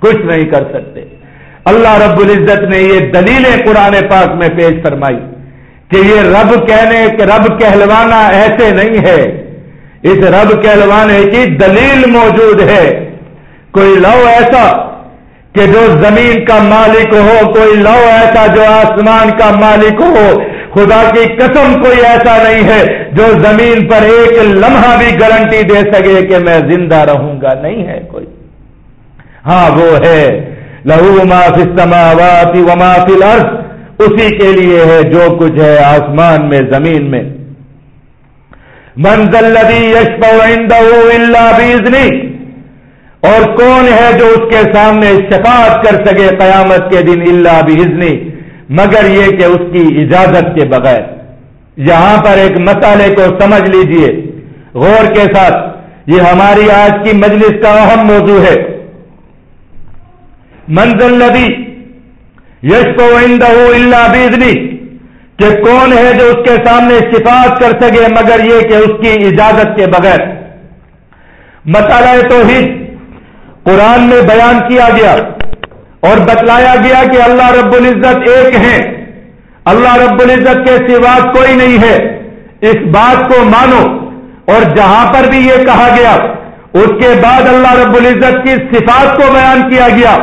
A: کچھ نہیں کر سکتے۔ اللہ رب العزت نے یہ دلیلیں قرآن پاک میں پیش فرمائی کہ یہ رب کہنے، کہ رب کہلوانا ایسے نہیں ہے۔ اس رب کہلوانے کی دلیل موجود ہے۔ کوئی لو ایسا کہ جو زمین کا مالک ہو، کوئی لو ایسا جو آسمان کا مالک ہو خدا کی قسم کوئی ایسا نہیں ہے جو زمین پر ایک لمحہ بھی گارنٹی دے سکے کہ میں زندہ رہوں گا۔ نہیں ہے کوئی۔ ہاں وہ ہے۔ لہو ما فی السماوات و ما فی الارض۔ اسی کے لیے ہے جو کچھ ہے آسمان میں، زمین میں۔ منزل لدی یشپ اللہ بیزنی اور کون ہے جو اس کے سامنے شفاعت کر سکے قیامت کے دن اللہ بھی مگر یہ کہ اس کی اجازت کے بغیر۔ یہاں پر ایک مسئلے کو سمجھ لیجیے۔ غور کے ساتھ، یہ ہماری آج کی مجلس کا اہم موضوع ہے۔ منزل لدی یش کو اللہ بیزنی کہ کون ہے جو اس کے سامنے شفاعت کر سکے مگر یہ کہ اس کی اجازت کے بغیر۔ مسئلہ توحید، قرآن میں بیان کیا گیا۔ اور بتلایا گیا کہ اللہ رب العزت ایک ہے اللہ رب العزت کے سوا کوئی نہیں ہے۔ اس بات کو مانو۔ اور جہاں پر بھی یہ کہا گیا، اس کے بعد اللہ رب العزت کی صفات کو بیان کیا گیا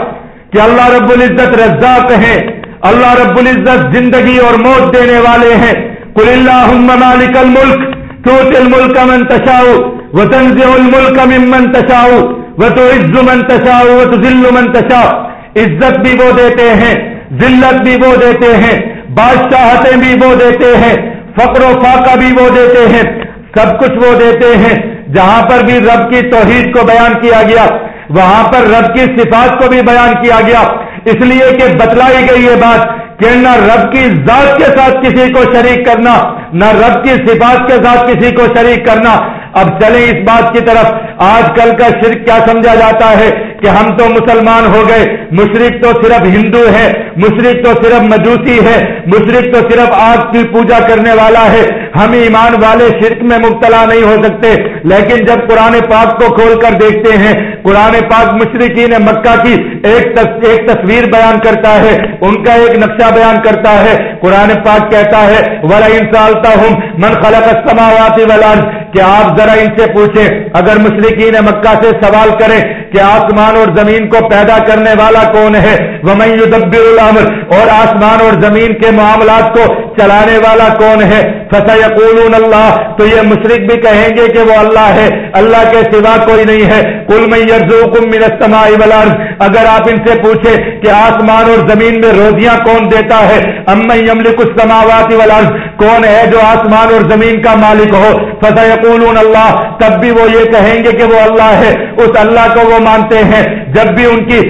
A: کہ اللہ رب العزت رزاق ہیں۔ اللہ رب العزت زندگی اور موت دینے والے ہیں۔ کل اللہ مالک الملک تو الملک من تشاؤ و تنز الملک ممن تشاؤ و تو من تشاؤ و تو من تشا عزت بھی وہ دیتے ہیں، ذلت بھی وہ دیتے ہیں، بادشاہتیں بھی وہ دیتے ہیں، فقر و فاقہ بھی وہ دیتے ہیں، سب کچھ وہ دیتے ہیں۔ جہاں پر بھی رب کی توحید کو بیان کیا گیا، وہاں پر رب کی صفات کو بھی بیان کیا گیا۔ اس لیے کہ بتلائی گئی یہ بات کہ نہ رب کی ذات کے ساتھ کسی کو شریک کرنا، نہ رب کی صفات کے ساتھ کسی کو شریک کرنا۔ اب چلیں اس بات کی طرف۔ آج کل کا شرک کیا سمجھا جاتا ہے؟ کہ ہم تو مسلمان ہو گئے۔ مشرق تو صرف ہندو ہے، مشرق تو صرف مجوسی ہے، مشرق تو صرف آگ کی پوجا کرنے والا ہے۔ ہم ایمان والے شرک میں مبتلا نہیں ہو سکتے۔ لیکن جب قرآن پاک کو کھول کر دیکھتے ہیں، قرآن پاک مشرقین مکہ کی ایک ایک تصویر بیان کرتا ہے، ان کا ایک نقشہ بیان کرتا ہے۔ قرآن پاک کہتا ہے ولا انسالتا ہوں من خلق السماوات والارض کہ آپ ذرا ان سے پوچھیں۔ اگر مشرقین مکہ سے سوال کریں کہ آسمان اور زمین کو پیدا کرنے والا کون ہے؟ وہ الامر اور آسمان اور زمین کے معاملات کو چلانے والا کون ہے؟ فسیقولون اللہ تو یہ مشرق بھی کہیں گے کہ وہ اللہ ہے، اللہ کے سوا کوئی نہیں ہے۔ کل میں یرزوکم من السماء والارض اگر آپ ان سے پوچھیں کہ آسمان اور زمین میں روزیاں کون دیتا ہے؟ ام یملک السماوات والارض کون ہے جو آسمان اور زمین کا مالک ہو؟ فسیقولون اللہ تب بھی وہ یہ کہیں گے کہ وہ اللہ ہے۔ اس اللہ کو وہ مانتے ہیں جب بھی ان کی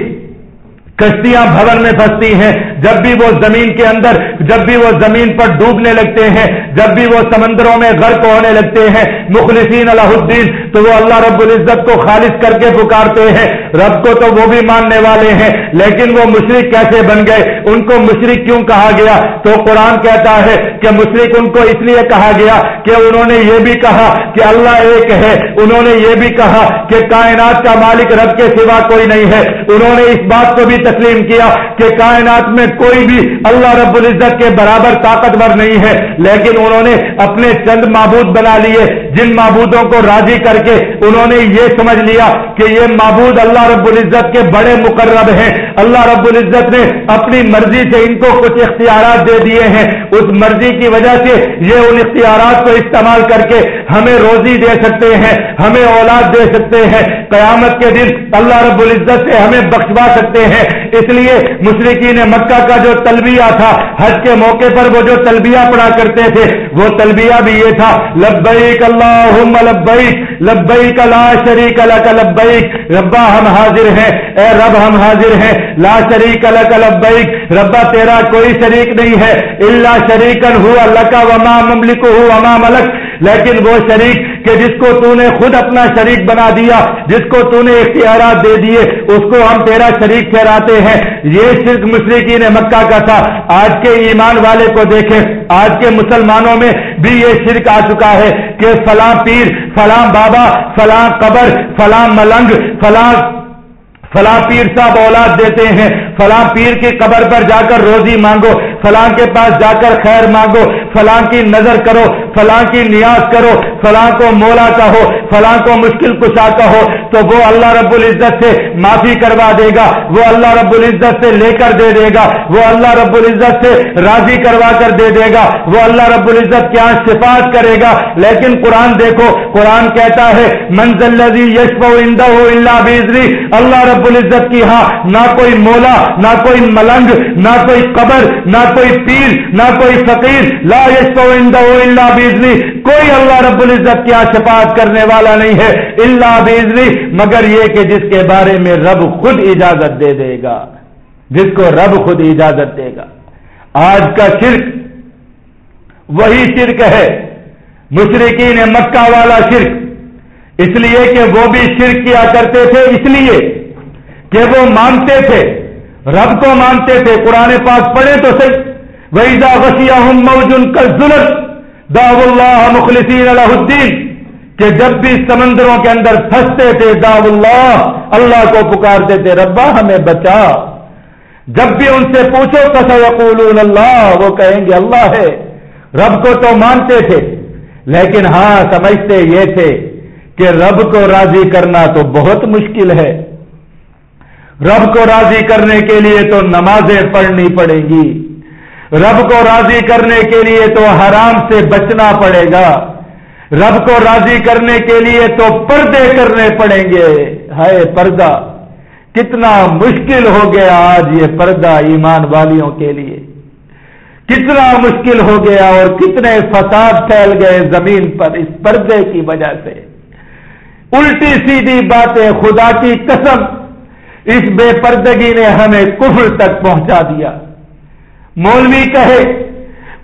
A: کشتیاں بھون میں پھنستی ہیں۔ جب بھی وہ زمین کے اندر، جب بھی وہ زمین پر ڈوبنے لگتے ہیں، جب بھی وہ سمندروں میں غرق ہونے لگتے ہیں، مخلصین اللہ الدین، تو وہ اللہ رب العزت کو خالص کر کے پکارتے ہیں۔ رب کو تو وہ بھی ماننے والے ہیں، لیکن وہ مشرق کیسے بن گئے؟ ان کو مشرق کیوں کہا گیا؟ تو قرآن کہتا ہے کہ مشرق ان کو اس لیے کہا گیا کہ انہوں نے یہ بھی کہا کہ اللہ ایک ہے۔ انہوں نے یہ بھی کہا کہ کائنات کا مالک رب کے سوا کوئی نہیں ہے۔ انہوں نے اس بات کو بھی تسلیم کیا کہ کائنات میں کوئی بھی اللہ رب العزت کے برابر طاقتور نہیں ہے۔ لیکن انہوں نے اپنے چند معبود بنا لیے۔ جن معبودوں کو راضی کر کے انہوں نے یہ سمجھ لیا کہ یہ معبود اللہ رب العزت کے بڑے مقرب ہیں۔ اللہ رب العزت نے اپنی مرضی سے ان کو کچھ اختیارات دے دیے ہیں۔ اس مرضی کی وجہ سے یہ ان اختیارات کو استعمال کر کے ہمیں روزی دے سکتے ہیں، ہمیں اولاد دے سکتے ہیں۔ قیامت کے دن اللہ رب العزت سے ہمیں بخشوا سکتے ہیں۔ اس لیے مشرقین مکہ کا جو تلبیہ تھا، حج کے موقع پر وہ جو تلبیہ پڑا کرتے تھے، وہ تلبیہ بھی یہ تھا، لبیک اللہ لبیک لبیک لا شریک لک لبیک، ربا ہم حاضر ہیں، اے رب ہم حاضر ہیں، لا شریک لک لبیک، ربا تیرا کوئی شریک نہیں ہے اللہ شریکن ہوا لکا وما مملک ہو وما ملک۔ لیکن وہ شریک کہ جس کو تو نے خود اپنا شریک بنا دیا، جس کو تو نے اختیارات دے دیے، اس کو ہم تیرا شریک ٹھہراتے ہیں۔ یہ شرک مشرقین مکہ کا تھا۔ آج کے ایمان والے کو دیکھیں۔ آج کے مسلمانوں میں بھی یہ شرک آ چکا ہے کہ فلاں پیر، فلاں بابا، فلاں قبر، فلاں ملنگ، فلاں فلاں پیر صاحب اولاد دیتے ہیں۔ فلاں پیر کی قبر پر جا کر روزی مانگو۔ فلاں کے پاس جا کر خیر مانگو، فلاں کی نظر کرو، فلاں کی نیاز کرو، فلاں کو مولا کہو فلاں کو مشکل کشا کہو تو وہ اللہ رب العزت سے معافی کروا دے گا، وہ اللہ رب العزت سے لے کر دے دے گا، وہ اللہ رب العزت سے راضی کروا کر دے دے گا، وہ اللہ رب العزت کیا شفاعت کرے گا۔ لیکن قرآن دیکھو، قرآن کہتا ہے منزل یشف ہو اللہ بیزری اللہ رب العزت کی ہاں نہ کوئی مولا، نہ کوئی ملنگ، نہ کوئی قبر، نہ کوئی پیر، نہ کوئی فقیر، لا یشف اللہ کوئی اللہ رب العزت کیا شفاعت کرنے والا نہیں ہے اللہ بیزری مگر یہ کہ جس کے بارے میں رب خود اجازت دے دے گا، جس کو رب خود اجازت دے گا۔ آج کا شرک وہی شرک ہے مشرقین مکہ والا شرک۔ اس لیے کہ وہ بھی شرک کیا کرتے تھے، اس لیے کہ وہ مانتے تھے۔ رب کو مانتے تھے، قرآن پاک پڑھے تو صحیح۔ وہی دا وسیع موجن کا ظلم دا اللہ مخلصین اللہ الدین کہ جب بھی سمندروں کے اندر پھنستے تھے دا اللہ اللہ کو پکارتے تھے، ربا ہمیں بچا۔ جب بھی ان سے پوچھو کسول اللہ وہ کہیں گے، اللہ ہے۔ رب کو تو مانتے تھے، لیکن ہاں سمجھتے یہ تھے کہ رب کو راضی کرنا تو بہت مشکل ہے۔ رب کو راضی کرنے کے لیے تو نمازیں پڑھنی پڑیں گی۔ رب کو راضی کرنے کے لیے تو حرام سے بچنا پڑے گا۔ رب کو راضی کرنے کے لیے تو پردے کرنے پڑیں گے۔ ہے پردہ، کتنا مشکل ہو گیا آج یہ پردہ ایمان والیوں کے لیے۔ کتنا مشکل ہو گیا اور کتنے فساد پھیل گئے زمین پر اس پردے کی وجہ سے۔ الٹی سیدھی باتیں خدا کی قسم اس بے پردگی نے ہمیں کفر تک پہنچا دیا۔ مولوی کہے،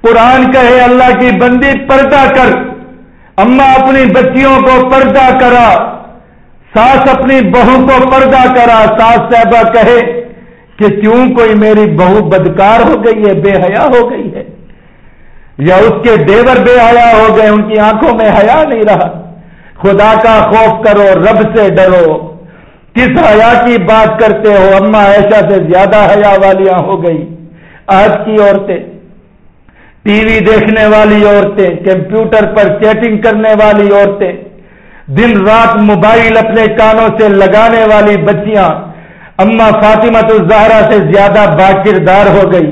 A: قرآن کہے، اللہ کی بندی پردہ کر۔ اما اپنی بچیوں کو پردہ کرا۔ ساس اپنی بہو کو پردہ کرا۔ ساس صاحبہ کہے کہ کیوں کوئی میری بہو بدکار ہو گئی ہے، بے حیا ہو گئی ہے؟ یا اس کے دیور بے حیا ہو گئے، ان کی آنکھوں میں حیا نہیں رہا۔ خدا کا خوف کرو، رب سے ڈرو۔ کس حیا کی بات کرتے ہو؟ اما ایشا سے زیادہ حیا والیاں ہو گئی آج کی عورتیں، ٹی وی دیکھنے والی عورتیں، کمپیوٹر پر چیٹنگ کرنے والی عورتیں، دن رات موبائل اپنے کانوں سے لگانے والی بچیاں، اما فاطمت الزہرا سے زیادہ باکردار ہو گئی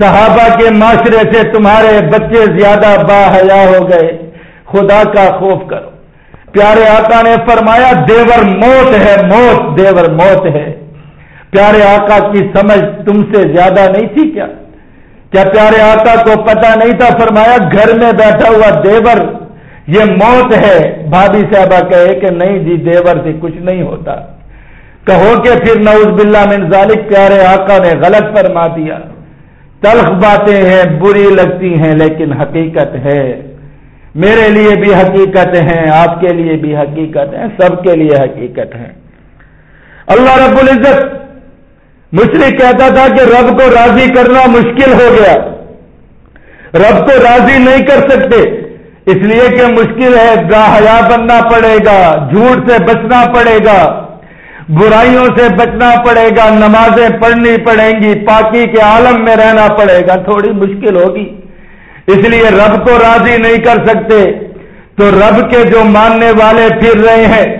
A: صحابہ کے معاشرے سے تمہارے بچے زیادہ با حیا ہو گئے۔ خدا کا خوف کرو۔ پیارے آقا نے فرمایا، دیور موت ہے، موت، دیور موت ہے۔ پیارے آقا کی سمجھ تم سے زیادہ نہیں تھی کیا؟ کیا پیارے آقا کو پتا نہیں تھا؟ فرمایا، گھر میں بیٹھا ہوا دیور، یہ موت ہے۔ بھابھی صاحبہ کہے کہ نہیں جی دیور سے کچھ نہیں ہوتا۔ کہو کہ پھر نعوذ باللہ من ذالک، پیارے آقا نے غلط فرما دیا۔ تلخ باتیں ہیں، بری لگتی ہیں، لیکن حقیقت ہے۔ میرے لیے بھی حقیقت ہے آپ کے لیے بھی حقیقت ہے سب کے لیے حقیقت ہے اللہ رب العزت مشرق کہتا تھا کہ رب کو راضی کرنا مشکل ہو گیا۔ رب کو راضی نہیں کر سکتے، اس لیے کہ مشکل ہے، گاہیا بننا پڑے گا، جھوٹ سے بچنا پڑے گا، برائیوں سے بچنا پڑے گا، نمازیں پڑھنی پڑیں گی، پاکی کے عالم میں رہنا پڑے گا، تھوڑی مشکل ہوگی۔ اس لیے رب کو راضی نہیں کر سکتے۔ تو رب کے جو ماننے والے پھر رہے ہیں،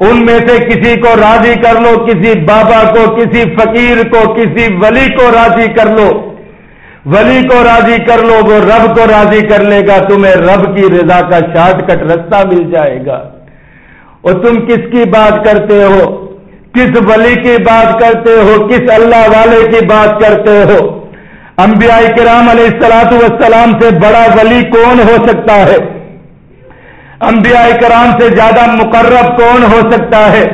A: ان میں سے کسی کو راضی کر لو، کسی بابا کو، کسی فقیر کو، کسی ولی کو راضی کر لو۔ ولی کو راضی کر لو، وہ رب کو راضی کر لے گا، تمہیں رب کی رضا کا شارٹ کٹ رستہ مل جائے گا۔ اور تم کس کی بات کرتے ہو؟ کس ولی کی بات کرتے ہو؟ کس اللہ والے کی بات کرتے ہو؟ انبیاء کرام علیہ السلاط والسلام سے بڑا ولی کون ہو سکتا ہے؟ انبیاء کرام سے زیادہ مقرب کون ہو سکتا ہے؟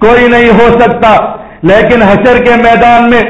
A: کوئی نہیں ہو سکتا۔ لیکن حشر کے میدان میں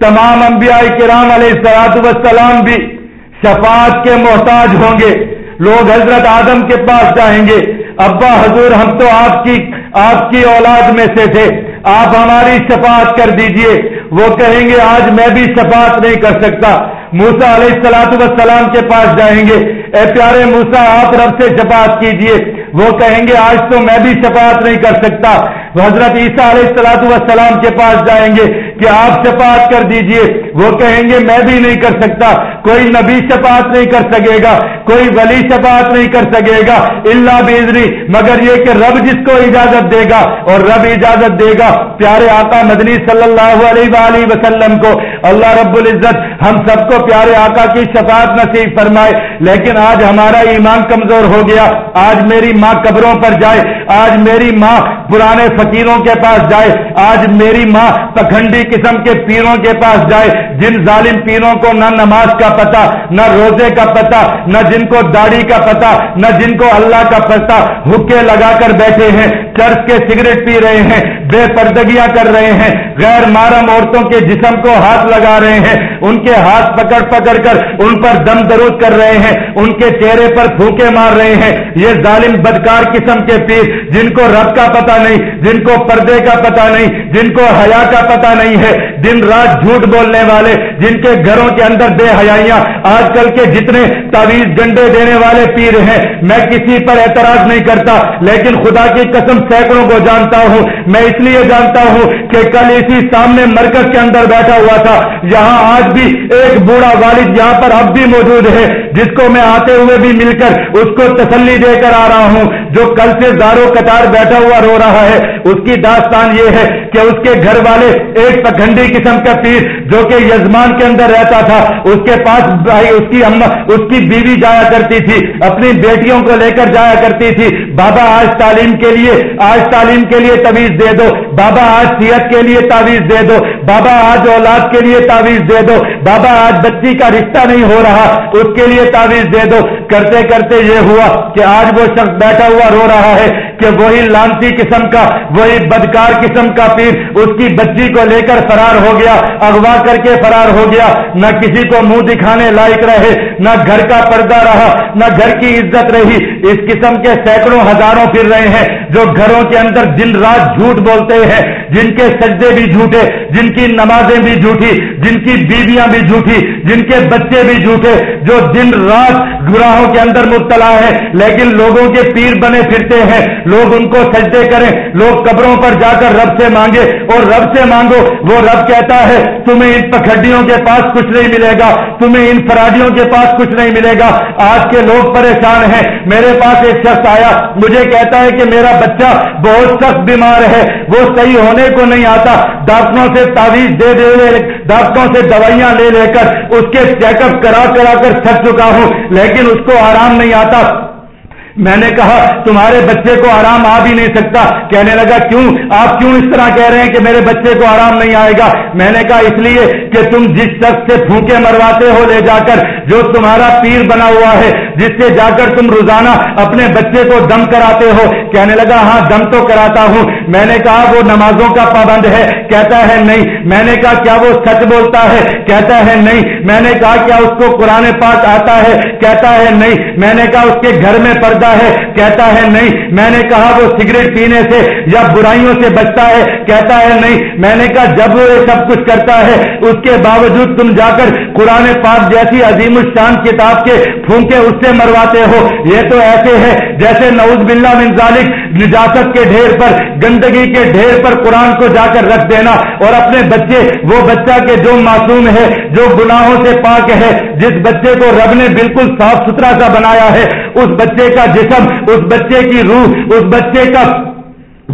A: تمام انبیاء کرام علیہ السلاط وسلام بھی شفاعت کے محتاج ہوں گے۔ لوگ حضرت آدم کے پاس جائیں گے۔ ابا حضور ہم تو آپ کی آپ کی اولاد میں سے تھے۔ آپ ہماری شفاعت کر دیجیے۔ وہ کہیں گے، آج میں بھی شفاعت نہیں کر سکتا۔ موسا علیہ السلاط وسلام کے پاس جائیں گے۔ اے پیارے موسا آپ رب سے شفاعت کیجیے۔ وہ کہیں گے، آج تو میں بھی شفاعت نہیں کر سکتا۔ حضرت عیسیٰ علیہ السلاط وسلام کے پاس جائیں گے۔ کہ آپ شفاعت کر دیجیے۔ وہ کہیں گے، میں بھی نہیں کر سکتا۔ کوئی نبی شفاعت نہیں کر سکے گا، کوئی ولی شفاعت نہیں کر سکے گا اللہ بیزری مگر یہ کہ رب جس کو اجازت دے گا، اور رب اجازت دے گا، پیارے آقا مدنی صلی اللہ علیہ وآلہ وسلم کو۔ اللہ رب العزت ہم سب کو پیارے آقا کی شفاعت نصیب فرمائے۔ لیکن آج ہمارا ایمان کمزور ہو گیا۔ آج میری ماں قبروں پر جائے۔ آج میری ماں پرانے فقیروں کے پاس جائے۔ آج میری ماں پکھنڈی قسم کے پیروں کے پاس جائے، جن ظالم پیروں کو نہ نماز کا پتا نہ روزے کا پتا نہ جن کو داڑھی کا پتا نہ جن کو اللہ کا پتا حکے لگا کر بیٹھے ہیں۔ چرچ کے سگریٹ پی رہے ہیں، بے پردگیاں کر رہے ہیں، غیر مارم عورتوں کے جسم کو ہاتھ لگا رہے ہیں۔ ان کے ہاتھ پکڑ پکڑ کر ان پر دم درود کر رہے ہیں، ان کے چہرے پر پھوکے مار رہے ہیں۔ یہ ظالم بدکار قسم کے پیر، جن کو رب کا پتا نہیں، جن کو پردے کا پتا نہیں، جن کو حیا کا پتا نہیں ہے۔ دن رات جھوٹ بولنے والے، جن کے گھروں کے اندر بے حیاں آج کل کے جتنے تعویذ ڈنڈے دینے والے پیر ہیں، میں کسی پر اعتراض نہیں کرتا، لیکن خدا کی قسم سینکڑوں کو جانتا ہوں۔ میں اس لیے جانتا ہوں کہ کل اسی سامنے مرکز کے اندر بیٹھا ہوا تھا۔ یہاں آج بھی ایک بوڑھا والد یہاں پر اب بھی موجود ہے۔ جس کو میں آتے ہوئے بھی مل کر اس کو تسلی دے کر آ رہا ہوں، جو کل سے دارو قطار بیٹھا ہوا رو رہا ہے، اس کی داستان یہ ہے کہ اس کے گھر والے ایک پکھنڈی قسم کا پیر جو کہ یزمان کے اندر رہتا تھا، اس کے پاس بھائی، اس کی اما اس کی بیوی جایا کرتی تھی، اپنی بیٹیوں کو لے کر جایا کرتی تھی۔ بابا، آج تعلیم کے لیے، آج تعلیم کے لیے تویز دے دو۔ بابا، آج صحت کے لیے تعویذ دے دو۔ بابا، آج اولاد کے لیے تعویذ دے دو۔ بابا، آج بچی کا رشتہ نہیں ہو رہا۔ اس کے لیے تعویذ دے دو۔ کرتے کرتے یہ ہوا کہ آج وہ شخص بیٹھا ہوا رو رہا ہے۔ کہ وہی لانتی قسم کا، وہی بدکار قسم کا پیر اس کی بچی کو لے کر فرار ہو گیا، اغوا کر کے فرار ہو گیا۔ نہ کسی کو منہ دکھانے لائق رہے، نہ گھر کا پردہ رہا، نہ گھر کی عزت رہی۔ اس قسم کے سینکڑوں ہزاروں پھر رہے ہیں جو گھروں کے اندر دن رات جھوٹ بولتے ہیں۔ جن کے سجدے بھی جھوٹے، جن کی نمازیں بھی جھوٹی، جن کی بیویاں بھی جھوٹی، جن کے بچے بھی جھوٹے، جو دن رات گراہوں کے اندر مبتلا ہے لیکن لوگوں کے پیر بنے پھرتے ہیں۔ لوگ ان کو سجدے کریں، لوگ قبروں پر جا کر رب سے مانگے، اور رب سے مانگو، وہ رب کہتا ہے، تمہیں ان پکھڈیوں کے پاس کچھ نہیں ملے گا، تمہیں ان فراڈیوں کے پاس کچھ نہیں ملے گا۔ آج کے لوگ پریشان ہیں، میرے پاس ایک شخص آیا، مجھے کہتا ہے کہ میرا بچہ بہت سخت بیمار ہے، وہ صحیح ہونے کو نہیں آتا، ڈاکٹروں سے تعویذ دے دے ڈاکٹروں سے دوائیاں لے لے کر، اس کے چیک اپ کرا کرا کر تھک چکا ہوں، لیکن اس کو آرام نہیں آتا۔ میں نے کہا، تمہارے بچے کو آرام آ بھی نہیں سکتا. کہنے لگا، کیوں؟ آپ کیوں اس طرح کہہ رہے ہیں کہ میرے بچے کو آرام نہیں آئے گا؟ میں نے کہا، اس لیے کہ تم جس شخص سے پھوکے مرواتے ہو لے جا کر، جو تمہارا پیر بنا ہوا ہے جس سے جا کر تم روزانہ اپنے بچے کو دم کراتے ہو؟ کہنے لگا ہاں دم تو کراتا ہوں۔ میں نے کہا، وہ نمازوں کا پابند ہے۔ کہتا ہے، نہیں۔ میں نے کہا، کیا وہ سچ بولتا ہے؟ کہتا ہے، نہیں۔ میں نے کہا، کیا اس کو قرآن پاک آتا ہے؟ کہتا ہے، نہیں۔ میں نے کہا، اس کے گھر میں پردہ ہے؟ کہتا ہے، نہیں۔ میں نے کہا، وہ سگریٹ پینے سے یا برائیوں سے بچتا ہے؟ کہتا ہے، نہیں۔ میں نے کہا، جب وہ یہ سب کچھ کرتا ہے، اس کے باوجود تم جا کر قرآن پاک جیسی عظیم الشان کتاب کے پھونکے اس سے مرواتے ہو۔ یہ تو ایسے ہے جیسے نعوذ باللہ من ذالک، نجاست کے ڈھیر پر، گندگی کے ڈھیر پر قرآن کو جا کر رکھ دینا۔ اور اپنے بچے، وہ بچہ کے جو معصوم ہے، جو گناہوں سے پاک ہے، جس بچے کو رب نے بالکل صاف ستھرا سا بنایا ہے، اس بچے کا جسم، اس بچے کی روح، اس بچے کا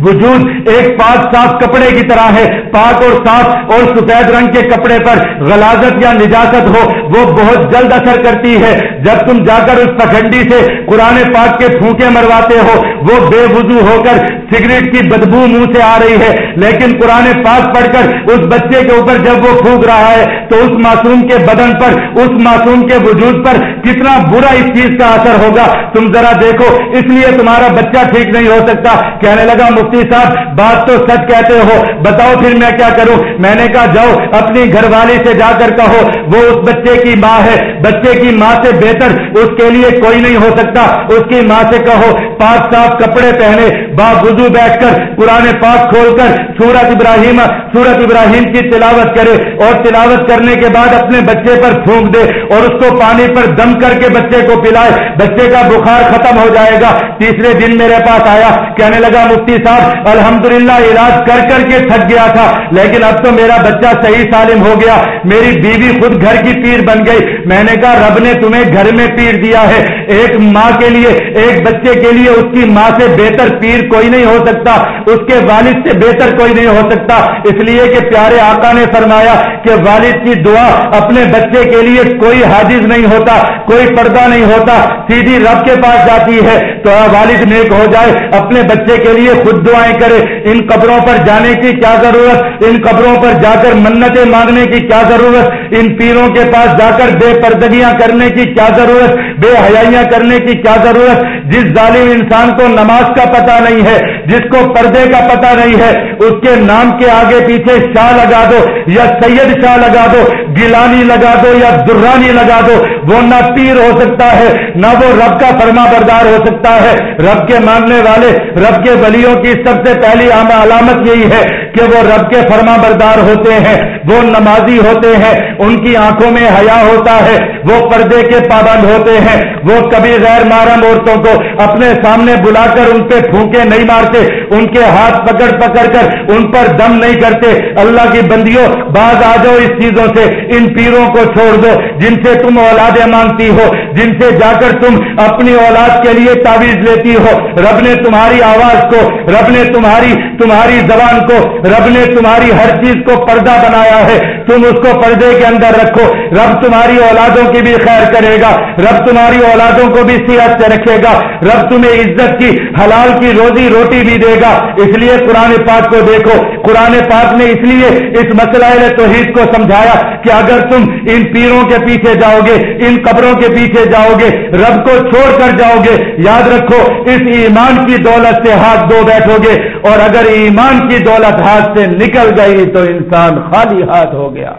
A: وجود ایک پاک صاف کپڑے کی طرح ہے۔ پاک اور صاف اور سفید رنگ کے کپڑے پر غلازت یا نجاست ہو، وہ بہت جلد اثر کرتی ہے۔ جب تم جا کر اس پکھنڈی سے قرآن پاک کے پھونکے مرواتے ہو، وہ بے وضو ہو کر سگریٹ کی بدبو منہ سے آ رہی ہے۔ لیکن قرآن پاک پڑھ کر اس بچے کے اوپر جب وہ پھونک رہا ہے، تو اس معصوم کے بدن پر، اس معصوم کے وجود پر کتنا برا اس چیز کا اثر ہوگا۔ تم ذرا دیکھو، اس لیے تمہارا بچہ ٹھیک نہیں ہو سکتا۔ کہنے لگا، مفتی صاحب، بات تو سچ کہتے ہو، بتاؤ پھر میں کیا کروں؟ میں نے کہا، جاؤ، اپنی گھر والی سے جا کر کہو، وہ اس بچے کی ماں ہے، بچے کی ماں سے بہتر اس کے لیے کوئی نہیں ہو سکتا۔ اس کی ماں سے کہو، پاک صاف کپڑے پہنے با وضو بیٹھ کر قرآن پاک کھول کر سورت ابراہیم سورت ابراہیم کی تلاوت کرے اور تلاوت کرنے کے بعد اپنے بچے پر پھونک دے اور اس کو پانی پر دم کر کے بچے کو پلائے۔ بچے کا بخار ختم ہو جائے گا۔ تیسرے دن میرے پاس آیا، کہنے لگا، مفتی صاحب الحمدللہ علاج کر کر کے تھک گیا تھا، لیکن اب تو میرا بچہ صحیح سالم ہو گیا، میری بیوی خود گھر کی پیر بن گئی۔ میں نے کہا، رب نے تمہیں گھر میں پیر دیا ہے۔ ایک ماں کے لیے، ایک بچے کے لیے اس کی ماں سے بہتر پیر کوئی نہیں ہو سکتا، اس کے والد سے بہتر کوئی نہیں ہو سکتا۔ اس لیے کہ پیارے آقا نے فرمایا کہ والد کی دعا اپنے بچے کے لیے کوئی حاجز نہیں ہوتا، کوئی پردہ نہیں ہوتا، سیدھی رب کے پاس جاتی ہے۔ تو والد نیک ہو جائے، اپنے بچے کے لیے خود دعائیں کرے۔ ان قبروں پر جانے کی کیا ضرورت؟ ان قبروں پر جا کر منتیں مانگنے کی کیا ضرورت؟ ان پیروں کے پاس جا کر بے پردگیاں کرنے کی کیا ضرورت؟ بے حیاں کرنے کی کیا ضرورت؟ جس ظالم انسان کو نماز کا پتہ نہیں ہے، جس کو پردے کا پتہ نہیں ہے، اس کے نام کے آگے پیچھے شاہ لگا دو یا سید شاہ لگا دو، گیلانی لگا دو یا درانی لگا دو۔ وہ نہ پیر ہو سکتا ہے، نہ وہ رب کا فرما بردار ہو سکتا ہے۔ رب کے ماننے والے، رب کے ولیوں کی سب سے پہلی علامت یہی ہے کہ وہ رب کے فرما بردار ہوتے ہیں، وہ نمازی ہوتے ہیں، ان کی آنکھوں میں حیا ہوتا ہے، وہ پردے کے پابند ہوتے ہیں، وہ کبھی غیر محرم عورتوں کو اپنے سامنے بلا کر ان پہ پھونکے نہیں مارتے، ان کے ہاتھ پکڑ پکڑ کر ان پر دم نہیں کرتے۔ اللہ کی بندیوں بعض آ جاؤ اس چیزوں سے، ان پیروں کو چھوڑ دو، جن سے تم اولادیں مانگتی ہو، جن سے جا کر تم اپنی اولاد کے لیے تعویذ لیتی ہو۔ رب نے تمہاری آواز کو، رب نے تمہاری تمہاری زبان کو رب نے تمہاری ہر چیز کو پردہ بنایا ہے۔ تم اس کو پردے کے اندر رکھو۔ رب تمہاری اولادوں کی بھی خیر کرے گا۔ رب تمہاری اولادوں کو بھی صحت سے رکھے گا۔ رب تمہیں عزت کی، حلال کی روزی روٹی بھی دے گا۔ اس لیے قرآن پاک کو دیکھو۔ قرآن پاک نے اس لیے اس مسئلہ توحید کو سمجھایا کہ اگر تم ان پیروں کے پیچھے جاؤ گے ان قبروں کے پیچھے جاؤ گے رب کو چھوڑ کر جاؤ گے یاد رکھو، اس ایمان کی دولت سے ہاتھ دو بیٹھو گے اور اگر ایمان کی دولت ہاتھ سے نکل گئی تو انسان خالی ہاتھ ہو گیا۔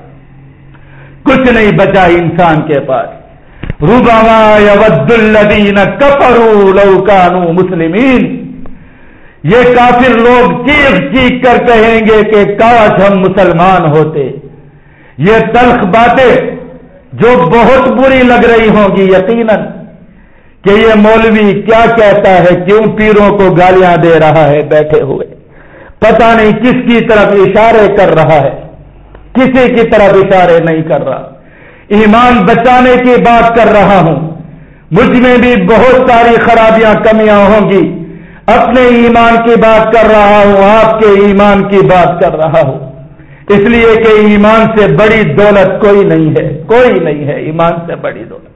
A: کچھ نہیں بچا انسان کے پاس۔ روباما ود الدین کپرو لوکانو مسلمین۔ یہ کافر لوگ چیخ چیخ کر کہیں گے کہ کاش ہم مسلمان ہوتے۔ یہ تلخ باتیں جو بہت بری لگ رہی ہوں گی یقیناً کہ یہ مولوی کیا کہتا ہے، کیوں پیروں کو گالیاں دے رہا ہے بیٹھے ہوئے۔ پتہ نہیں کس کی طرف اشارے کر رہا ہے، کسی کی طرف اشارے نہیں کر رہا۔ ایمان بچانے کی بات کر رہا ہوں۔ مجھ میں بھی بہت ساری خرابیاں، کمیاں ہوں گی۔ اپنے ایمان کی بات کر رہا ہوں، آپ کے ایمان کی بات کر رہا ہوں۔ اس لیے کہ ایمان سے بڑی دولت کوئی نہیں ہے، کوئی نہیں ہے، ایمان سے بڑی دولت۔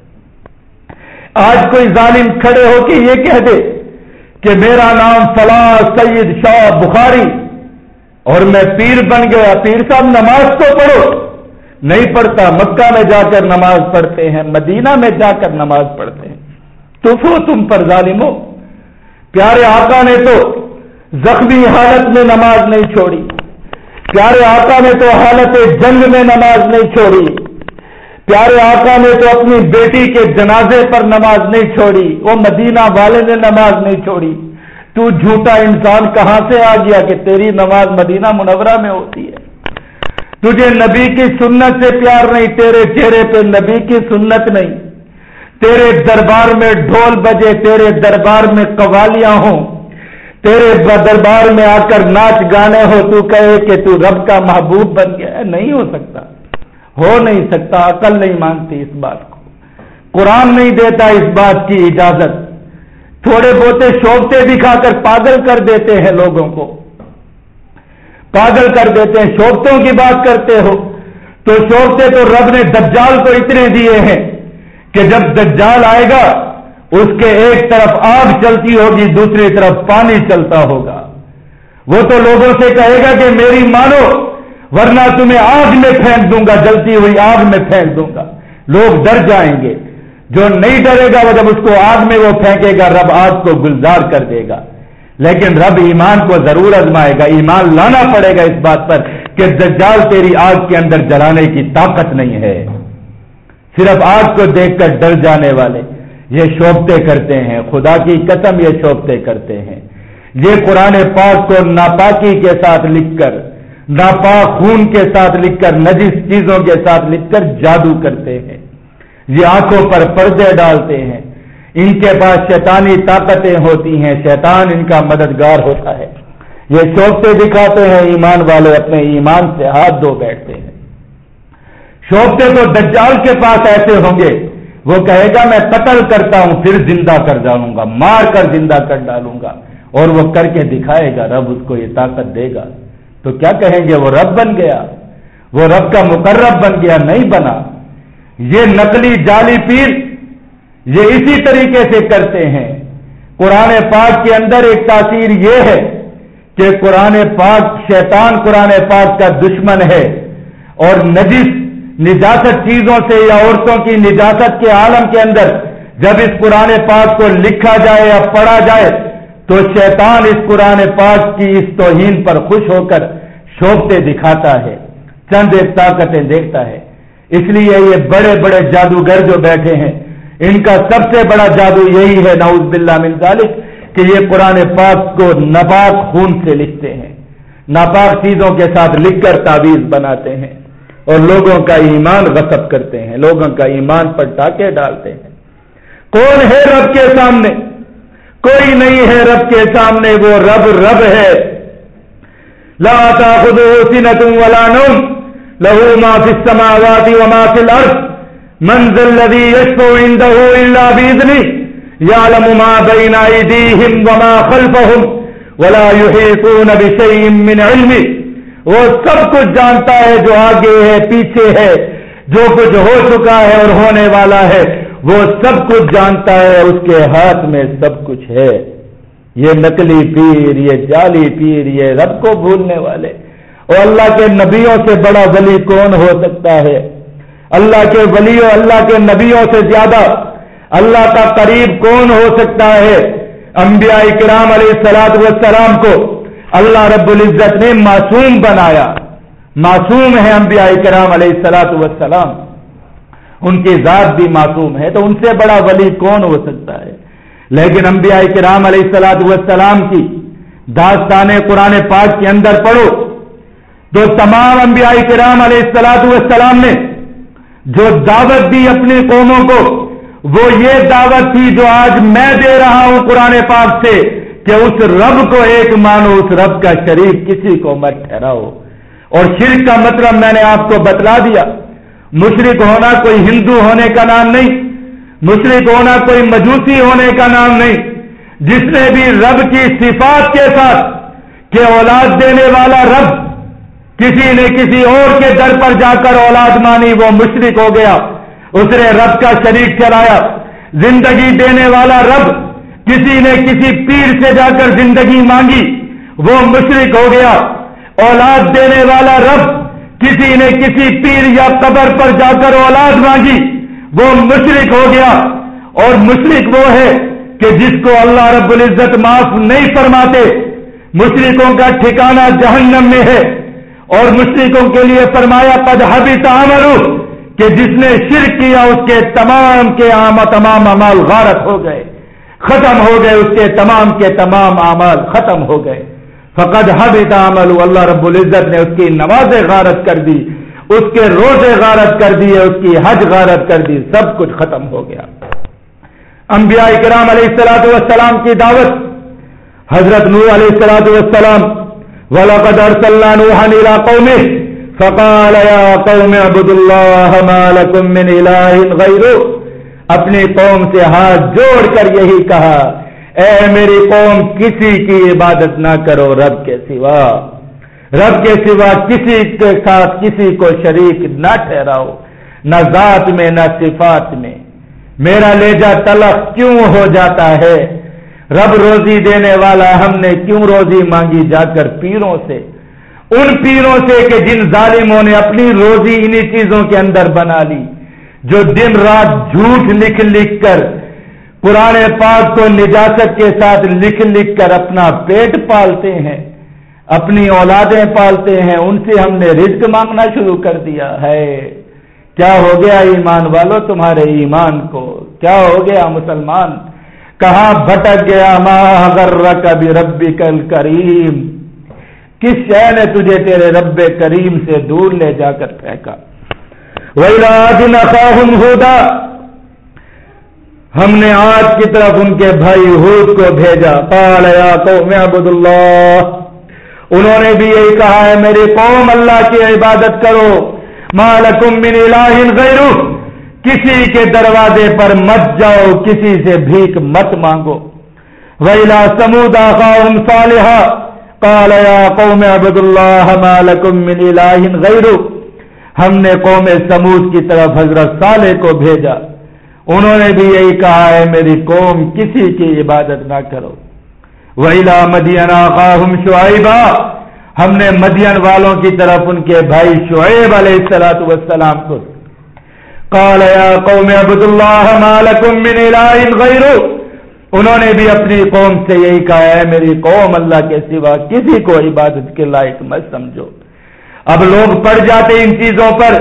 A: آج کوئی ظالم کھڑے ہو کے یہ کہہ دے کہ میرا نام فلاں سید شاہ بخاری اور میں پیر بن گیا۔ پیر صاحب نماز تو پڑھو۔ نہیں پڑھتا، مکہ میں جا کر نماز پڑھتے ہیں، مدینہ میں جا کر نماز پڑھتے ہیں۔
B: تو وہ تم پر ظالم ہو۔ پیارے آقا نے تو زخمی حالت میں نماز نہیں چھوڑی۔ پیارے آقا نے تو حالت جنگ میں نماز نہیں چھوڑی۔ پیارے آقا نے تو اپنی بیٹی کے جنازے پر نماز نہیں چھوڑی، وہ مدینہ والے نے نماز نہیں چھوڑی۔ تو جھوٹا انسان کہاں سے آ گیا کہ تیری نماز مدینہ منورہ میں ہوتی ہے؟ تجھے نبی کی سنت سے پیار نہیں، تیرے چہرے پہ نبی کی سنت نہیں۔ تیرے دربار میں ڈھول بجے، تیرے دربار میں قوالیاں ہوں۔ تیرے دربار میں آ کر ناچ گانے ہو تو کہے کہ تو رب کا محبوب بن گیا نہیں ہو سکتا۔ ہو نہیں سکتا، عقل نہیں مانتی اس بات کو۔ قرآن نہیں دیتا اس بات کی اجازت۔ تھوڑے بہتے شوقتے دکھا کر پاگل کر دیتے ہیں لوگوں کو۔ پاگل کر دیتے ہیں شوقتوں کی بات کرتے ہو۔ تو شوقتے تو رب نے دجال کو اتنے دیے ہیں کہ جب دجال آئے گا، اس کے ایک طرف آگ چلتی ہوگی، دوسری طرف پانی چلتا ہوگا۔ وہ تو لوگوں سے کہے گا کہ میری مانو ورنہ تمہیں آگ میں پھینک دوں گا، جلتی ہوئی آگ میں پھینک دوں گا۔ لوگ ڈر جائیں گے۔ جو نہیں ڈرے گا، وہ جب اس کو آگ میں وہ پھینکے گا، رب آگ کو گلزار کر دے گا۔ لیکن رب ایمان کو ضرور ازمائے گا۔ ایمان لانا پڑے گا اس بات پر کہ دجال تیری آگ کے اندر جلانے کی طاقت نہیں ہے۔ صرف آگ کو دیکھ کر ڈر جانے والے یہ شوبتے کرتے ہیں۔ خدا کی قسم یہ شوبتے کرتے ہیں۔ یہ قرآن پاک کو ناپاکی کے ساتھ لکھ کر ناپاک خون کے ساتھ لکھ کر نجس چیزوں کے ساتھ لکھ کر جادو کرتے ہیں۔ یہ آنکھوں پر پردے ڈالتے ہیں۔ ان کے پاس شیطانی طاقتیں ہوتی ہیں۔ شیطان ان کا مددگار ہوتا ہے۔ یہ شوقتے دکھاتے ہیں۔ ایمان والے اپنے ایمان سے ہاتھ دھو بیٹھتے ہیں۔ شوقتے تو دجال کے پاس ایسے ہوں گے۔ وہ کہے گا، میں قتل کرتا ہوں، پھر زندہ کر ڈالوں گا، مار کر زندہ کر ڈالوں گا۔ اور وہ کر کے دکھائے گا، رب اس کو یہ طاقت دے گا۔ تو کیا کہیں گے وہ رب بن گیا؟ وہ رب کا مقرب بن گیا، نہیں بنا۔ یہ نقلی جعلی پیر یہ اسی طریقے سے کرتے ہیں۔ قرآن پاک کے اندر ایک تاثیر یہ ہے کہ قرآن پاک شیطان قرآن پاک کا دشمن ہے اور نجس نجاست چیزوں سے یا عورتوں کی نجاست کے عالم کے اندر جب اس قرآن پاک کو لکھا جائے یا پڑھا جائے تو شیطان اس قرآن پاک کی اس توہین پر خوش ہو کر شوقتے دکھاتا ہے، چند ایک طاقتیں دیکھتا ہے۔ اس لیے یہ بڑے بڑے جادوگر جو بیٹھے ہیں، ان کا سب سے بڑا جادو یہی ہے ناؤز باللہ من ذالک، کہ یہ قرآن پاک کو ناپاک خون سے لکھتے ہیں۔ ناپاک چیزوں کے ساتھ لکھ کر تعویذ بناتے ہیں۔ اور لوگوں کا ایمان غصب کرتے ہیں، لوگوں کا ایمان پر ٹاکے ڈالتے ہیں۔ کون ہے رب کے سامنے؟ کوئی نہیں ہے رب کے سامنے، وہ رب رب ہے۔ لا تاخذه سنة ولا نوم له ما في السماوات وما في الأرض من ذا الذي يشفع عنده إلا بإذنه يعلم ما بين أيديهم وما خلفهم ولا يحيطون بشيء من علمه۔ وہ سب کچھ جانتا ہے جو آگے ہے، پیچھے ہے، جو کچھ ہو چکا ہے اور ہونے والا ہے۔ وہ سب کچھ جانتا ہے اس کے ہاتھ میں سب کچھ ہے۔ یہ نقلی پیر، یہ جالی پیر، یہ رب کو بھولنے والے۔ اور اللہ کے نبیوں سے بڑا ولی کون ہو سکتا ہے؟ اللہ کے ولیوں اللہ کے نبیوں سے زیادہ اللہ کا قریب کون ہو سکتا ہے؟ انبیاء کرام علیہ السلاط والسلام کو اللہ رب العزت نے معصوم بنایا۔ معصوم ہے انبیاء کرام علیہ السلاط والسلام۔ ان کی ذات بھی معصوم ہے تو ان سے بڑا ولی کون ہو سکتا ہے؟ لیکن انبیاء کرام علیہ السلاط والسلام کی داستان قرآن پاک کے اندر پڑھو تو تمام انبیاء کرام علیہ السلاط والسلام نے جو دعوت دی اپنی قوموں کو، وہ یہ دعوت تھی جو آج میں دے رہا ہوں قرآن پاک سے کہ اس رب کو ایک مانو، اس رب کا شریف کسی کو مت ٹھہراؤ۔ اور شرک کا مطلب میں نے آپ کو بتلا دیا۔ مشرق ہونا کوئی ہندو ہونے کا نام نہیں مشرق ہونا کوئی مجوسی ہونے کا نام نہیں۔ جس نے بھی رب کی صفات کے ساتھ کہ اولاد دینے والا رب کسی نے کسی اور کے در پر جا کر اولاد مانی، وہ مشرق ہو گیا۔ اس نے رب کا شریک چلایا زندگی دینے والا رب کسی نے کسی پیر سے جا کر زندگی مانگی، وہ مشرق ہو گیا۔ اولاد دینے والا رب کسی نے کسی پیر یا قبر پر جا کر اولاد مانگی، وہ مشرق ہو گیا۔ اور مشرق وہ ہے کہ جس کو اللہ رب العزت معاف نہیں فرماتے۔ مشرقوں کا ٹھکانہ جہنم میں ہے۔ اور مشرقوں کے لیے فرمایا پد حبی تعمل کہ جس نے شرک کیا، اس کے تمام کے عام، تمام امال غارت ہو گئے۔ ختم ہو گئے، اس کے تمام کے تمام اعمال ختم ہو گئے۔ فقد حب تعمل اللہ رب العزت نے اس کی نماز غارت کر دی، اس کے روزے غارت کر دیے، اس کی حج غارت کر دی، سب کچھ ختم ہو گیا۔ انبیاء کرام علیہ السلاۃ والسلام کی دعوت، حضرت نور علیہ السلاۃ والسلام ولاقد ارسلنا نوحا الى قومه، فقال يا قوم اعبدوا الله ما لكم من اله غيره۔ اپنی قوم سے ہاتھ جوڑ کر یہی کہا اے میری قوم، کسی کی عبادت نہ کرو رب کے سوا۔ رب کے سوا کسی کے ساتھ کسی کو شریک نہ ٹھہراؤ، نہ ذات میں، نہ صفات میں۔ میرا لیجا تلخ کیوں ہو جاتا ہے؟ رب روزی دینے والا ہم نے کیوں روزی مانگی جا کر پیروں سے؟ ان پیروں سے کہ جن ظالموں نے اپنی روزی انہی چیزوں کے اندر بنا لی، جو دن رات جھوٹ لکھ لکھ کر پرانے پاک کو نجاست کے ساتھ لکھ لکھ کر اپنا پیٹ پالتے ہیں، اپنی اولادیں پالتے ہیں، ان سے ہم نے رزق مانگنا شروع کر دیا ہے۔ کیا ہو گیا ایمان والو تمہارے ایمان کو؟ کیا ہو گیا مسلمان؟ کہاں بھٹک گیا؟ اگر کبھی ربی کل کریم کس شہ نے تجھے تیرے رب کریم سے دور لے جا کر پھینکا؟ وہی ہودا۔ ہم نے آج کی طرف ان کے بھائی حود کو بھیجا۔ پالیا تو میں عبد اللہ انہوں نے بھی یہی کہا ہے، میری قوم اللہ کی عبادت کرو۔ مالکم من الہ غیرو کسی کے دروازے پر مت جاؤ، کسی سے بھیک مت مانگو۔ ویلا سمود آخاہم صالحا۔ قال یا قوم عبد اللہ مالکم من الہ غیرو ہم نے قوم سمود کی طرف حضرت صالح کو بھیجا۔ انہوں نے بھی یہی کہا ہے، میری قوم کسی کی عبادت نہ کرو۔ ویلا مدینہ خاہم شعیبہ ہم نے مدین والوں کی طرف ان کے بھائی شعیب علیہ السلاۃ وسلام کو۔ قال یا قوم عبد اللہ مالکم من الہ غیر انہوں نے بھی اپنی قوم سے یہی کہا ہے، میری قوم اللہ کے سوا کسی کو عبادت کے لائق مت سمجھو۔ اب لوگ پڑ جاتے ان چیزوں پر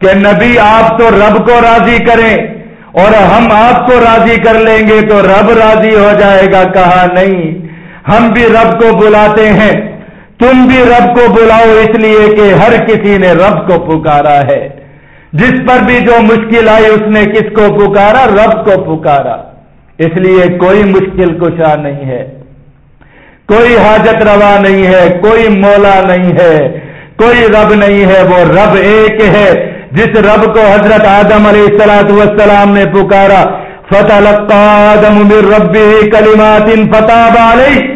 B: کہ نبی آپ تو رب کو راضی کریں۔ اور ہم آپ کو راضی کر لیں گے تو رب راضی ہو جائے گا۔ کہا نہیں، ہم بھی رب کو بلاتے ہیں۔ تم بھی رب کو بلاؤ، اس لیے کہ ہر کسی نے رب کو پکارا ہے۔ جس پر بھی جو مشکل آئی، اس نے کس کو پکارا؟ رب کو پکارا۔ اس لیے کوئی مشکل کشا نہیں ہے۔ کوئی حاجت روا نہیں ہے، کوئی مولا نہیں ہے۔ کوئی رب نہیں ہے، وہ رب ایک ہے۔ جس رب کو حضرت آدم علیہ السلاط والسلام نے پکارا فتح آدم ربی کلیمات فتح علیہ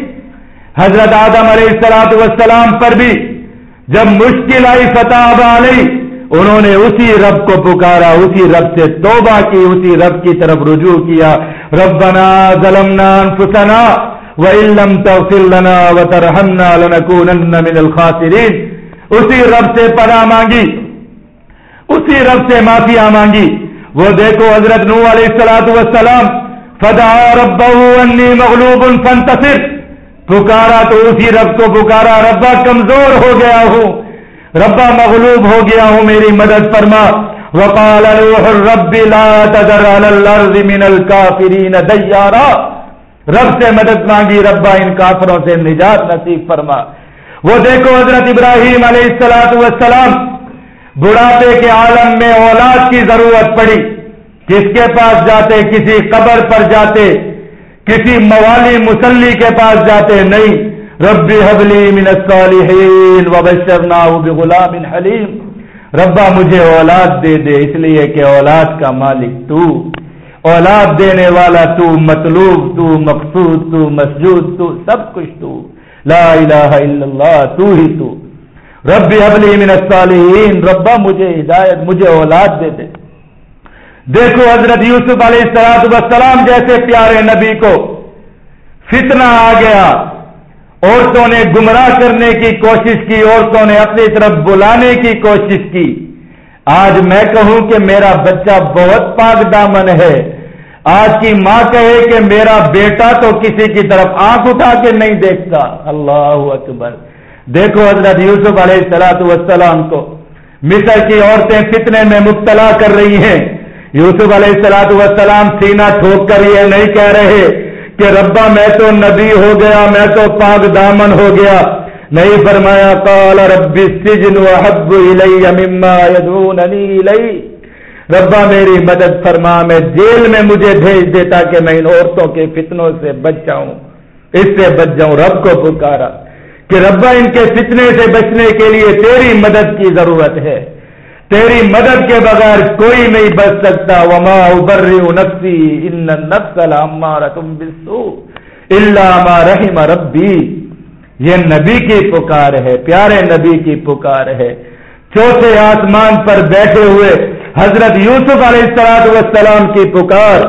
B: حضرت آدم علیہ السلاط والسلام پر بھی جب مشکل آئی فتح علیہ انہوں نے اسی رب کو پکارا، اسی رب سے توبہ کی، اسی رب کی طرف رجوع کیا۔ ربنا ظلمنا انفسنا وَإِن تَغْفِرْ لَنَا وَتَرْحَمْنَا لَنَكُونَنَّ مِنَ الْخَاسِرِينَ۔ اسی رب سے پناہ مانگی۔ اسی رب سے معافیا مانگی۔ وہ دیکھو حضرت نو علیہ السلاۃ والسلام، فدعا ربه انی مغلوب فانتصر۔ پکارا تو اسی رب کو پکارا ربا کمزور ہو گیا ہوں۔ ربا مغلوب ہو گیا ہوں، میری مدد فرما۔ وقال رب لا تذر على الارض من الكافرين ديارا رب سے مدد مانگی ربا ان کافروں سے نجات نصیب فرما۔ وہ دیکھو حضرت ابراہیم علیہ السلاۃ والسلام بڑھاپے کے عالم میں اولاد کی ضرورت پڑی۔ کس کے پاس جاتے، کسی قبر پر جاتے، کسی موالی مسلی کے پاس جاتے؟ نہیں۔ ربی حبلی من الصالحین وبشرناہ بغلام حلیم۔ ربا مجھے اولاد دے دے، اس لیے کہ اولاد کا مالک تو۔ اولاد دینے والا تو مطلوب، تو مقصود، تو مسجود، تو سب کچھ تو۔ لا الہ الا اللہ، تو ہی تو۔ ربی حبلی من الصالحین، ربا مجھے ہدایت، مجھے اولاد دے دے۔ دیکھو حضرت یوسف علیہ السلاط وسلام جیسے پیارے نبی کو فتنہ آ گیا۔ عورتوں نے گمراہ کرنے کی کوشش کی، عورتوں نے اپنی طرف بلانے کی کوشش کی۔ آج میں کہوں کہ میرا بچہ بہت پاک دامن ہے۔ آج کی ماں کہے کہ میرا بیٹا تو کسی کی طرف آنکھ اٹھا کے نہیں دیکھتا۔ اللہ اکبر۔ دیکھو حضرت یوسف علیہ السلاۃ والسلام کو۔ مصر کی عورتیں فتنے میں مبتلا کر رہی ہیں۔ یوسف علیہ السلاۃ والسلام سینا ٹھوک کر یہ نہیں کہہ رہے کہ ربا میں تو نبی ہو گیا، میں تو پاک دامن ہو گیا۔ نہیں فرمایا، قال رب السجن وحب الی مما يدعونني الی۔ ربا میری مدد فرما، میں جیل میں مجھے بھیج دے تاکہ میں ان عورتوں کے فتنوں سے بچ جاؤں۔ اس سے بچ جاؤں، رب کو پکارا۔ کہ ربا ان کے فتنے سے بچنے کے لیے تیری مدد کی ضرورت ہے۔ تیری مدد کے بغیر کوئی نہیں بچ سکتا۔ وما ابر نفسی ان نفس تم بسو اللہ ما رحم ربی یہ نبی کی پکار ہے، پیارے نبی کی پکار ہے۔ چوتھے آسمان پر بیٹھے ہوئے حضرت یوسف علیہ السلام والسلام کی پکار۔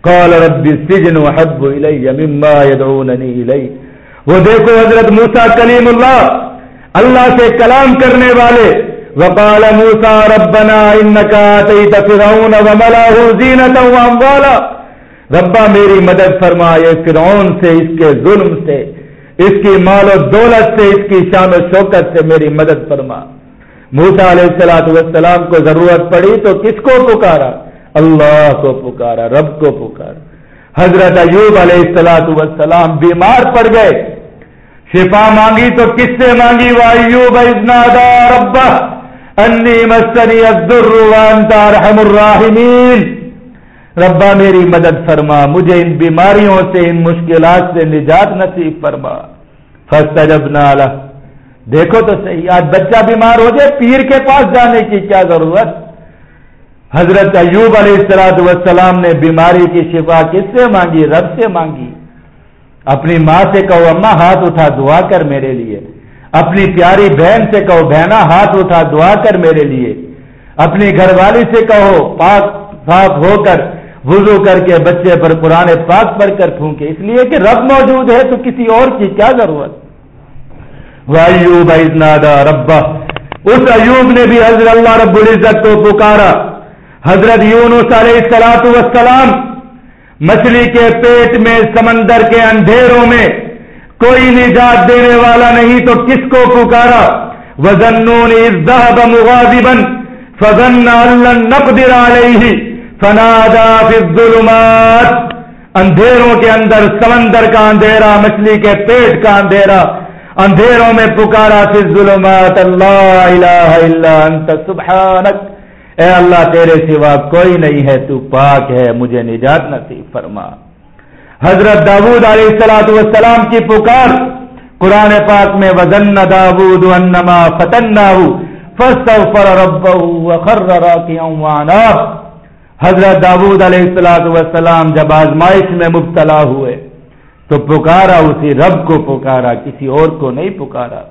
B: قال رب السجن وحب الی مما يدعوننی الی وہ دیکھو حضرت موسا کلیم اللہ اللہ سے کلام کرنے والے۔ وقال موسا ربنا انك اتيت فرعون واموالا ربا میری مدد فرما یہ فرعون سے، اس کے ظلم سے، اس کی مال و دولت سے، اس کی شان و شوکت سے میری مدد فرما۔ موسا علیہ السلاۃ والسلام کو ضرورت پڑی تو کس کو پکارا؟ اللہ کو پکارا، رب کو پکارا۔ حضرت ایوب علیہ السلاۃ والسلام بیمار پڑ گئے۔ شفا مانگی تو کس سے مانگی؟ وہ ایوب رب انی مسنی رحم الراحمین ربا میری مدد فرما، مجھے ان بیماریوں سے، ان مشکلات سے نجات نصیب فرما۔ فسٹ جب دیکھو تو صحیح، آج بچہ بیمار ہو جائے، پیر کے پاس جانے کی کیا ضرورت؟ حضرت ایوب علیہ السلاط والسلام نے بیماری کی شفا کس سے مانگی؟ رب سے مانگی۔ اپنی ماں سے کہو اما ہاتھ اٹھا، دعا کر میرے لیے۔ اپنی پیاری بہن سے کہو بہنا ہاتھ اٹھا، دعا کر میرے لیے۔ اپنی گھر والی سے کہو، پاک، صاف ہو کر وضو کر کے بچے پر پرانے پاک پڑھ کر پھونکے۔ اس لیے کہ رب موجود ہے تو کسی اور کی کیا ضرورت؟ وایوب نادا ربا اس ایوب نے بھی حضرت اللہ رب العزت کو پکارا۔ حضرت یونس علیہ السلاط وسلام مچھلی کے پیٹ میں سمندر کے اندھیروں میں کوئی نجات دینے والا نہیں تو کس کو پکارا؟ وزنون ذهب مغاضبا فظن ان لن نقدر عليه فنادى في الظلمات اندھیروں کے اندر سمندر کا اندھیرا، مچھلی کے پیٹ کا اندھیرا، اندھیروں میں پکارا پھر ظلمات اللہ الہ الا انت، سبحانک اے اللہ تیرے سوا کوئی نہیں ہے، تو پاک ہے، مجھے نجات نصیب فرما۔ حضرت داود علیہ السلاۃ والسلام کی پکار، قرآن پاک میں وزن داود انما فتناہ فاستغفر ربہ وخر راکعا حضرت داود علیہ السلاۃ والسلام جب آزمائش میں مبتلا ہوئے، تو پکارا، اسی رب کو پکارا، کسی اور کو نہیں پکارا۔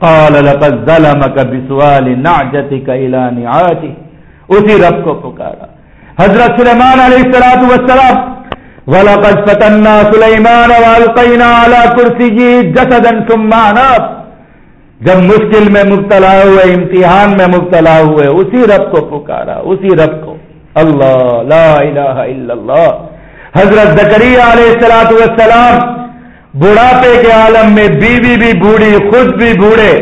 B: قال لقد ظلمك بسؤال نعجتك الى نعاجه. اسی رب کو پکارا۔ حضرت سلیمان علیہ الصلوۃ والسلام، ولقد فتنا سليمان والقينا على كرسيه جسدا ثم اناب جب مشکل میں مبتلا ہوئے، امتحان میں مبتلا ہوئے، اسی رب کو پکارا۔ اسی رب کو۔ اللہ، لا الہ الا اللہ۔ حضرت زکریہ علیہ السلاۃ والسلام بڑھاپے کے عالم میں بیوی بھی بوڑھی، خود بھی بوڑھے،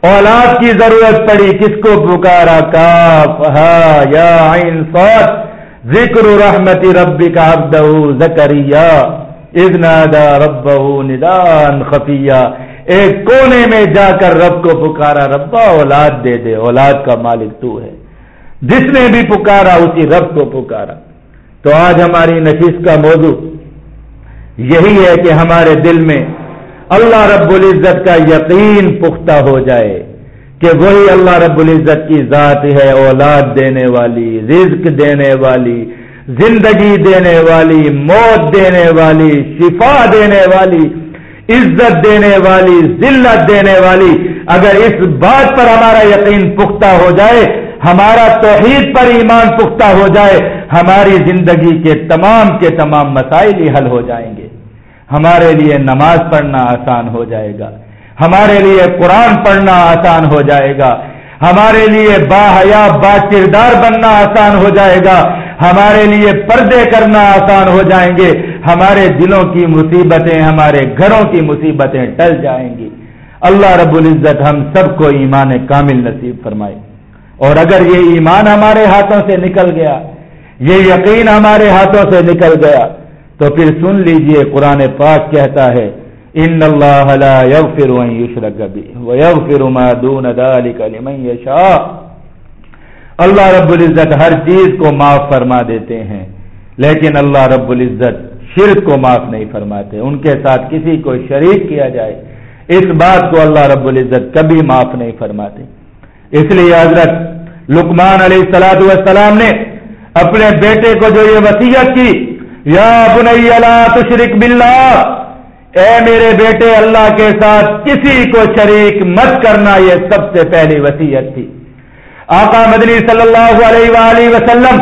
B: اولاد کی ضرورت پڑی، کس کو پکارا؟ کاف، ہا، یا، عین، صاد۔ ذکر رحمتی ربی کا ابد زکریہ ادنادا رب ندان خفیہ۔ ایک کونے میں جا کر رب کو پکارا، ربا، اولاد دے دے، اولاد کا مالک تو ہے۔ جس نے بھی پکارا، اسی رب کو پکارا۔ تو آج ہماری نشست کا موضوع یہی ہے کہ ہمارے دل میں اللہ رب العزت کا یقین پختہ ہو جائے کہ وہی اللہ رب العزت کی ذات ہے، اولاد دینے والی، رزق دینے والی، زندگی دینے والی، موت دینے والی، شفا دینے والی، عزت دینے والی، ذلت دینے والی۔ اگر اس بات پر ہمارا یقین پختہ ہو جائے، ہمارا توحید پر ایمان پختہ ہو جائے، ہماری زندگی کے تمام کے تمام مسائل ہی حل ہو جائیں گے۔ ہمارے لیے نماز پڑھنا آسان ہو جائے گا۔ ہمارے لیے قرآن پڑھنا آسان ہو جائے گا۔ ہمارے لیے با حیا با کردار بننا آسان ہو جائے گا۔ ہمارے لیے پردے کرنا آسان ہو جائیں گے۔ ہمارے دلوں کی مصیبتیں، ہمارے گھروں کی مصیبتیں ٹل جائیں گی۔ اللہ رب العزت ہم سب کو ایمان کامل نصیب فرمائے۔ اور اگر یہ ایمان ہمارے ہاتھوں سے نکل گیا، یہ یقین ہمارے ہاتھوں سے نکل گیا تو پھر سن لیجیے قرآن پاک کہتا ہے، ان اللہ لا يغفر ان يشرك به ويغفر ما دون ذلك لمن يشاء اللہ رب العزت ہر چیز کو معاف فرما دیتے ہیں، لیکن اللہ رب العزت شرک کو معاف نہیں فرماتے۔ ان کے ساتھ کسی کو شریک کیا جائے، اس بات کو اللہ رب العزت کبھی معاف نہیں فرماتے۔ اس لیے حضرت لکمان علیہ السلاد والسلام نے اپنے بیٹے کو جو یہ وسیعت کی یا بنی تشرک باللہ۔ اے میرے بیٹے، اللہ کے ساتھ کسی کو شریک مت کرنا، یہ سب سے پہلی وسیعت تھی۔ آقا مدنی صلی اللہ علیہ وآلہ وسلم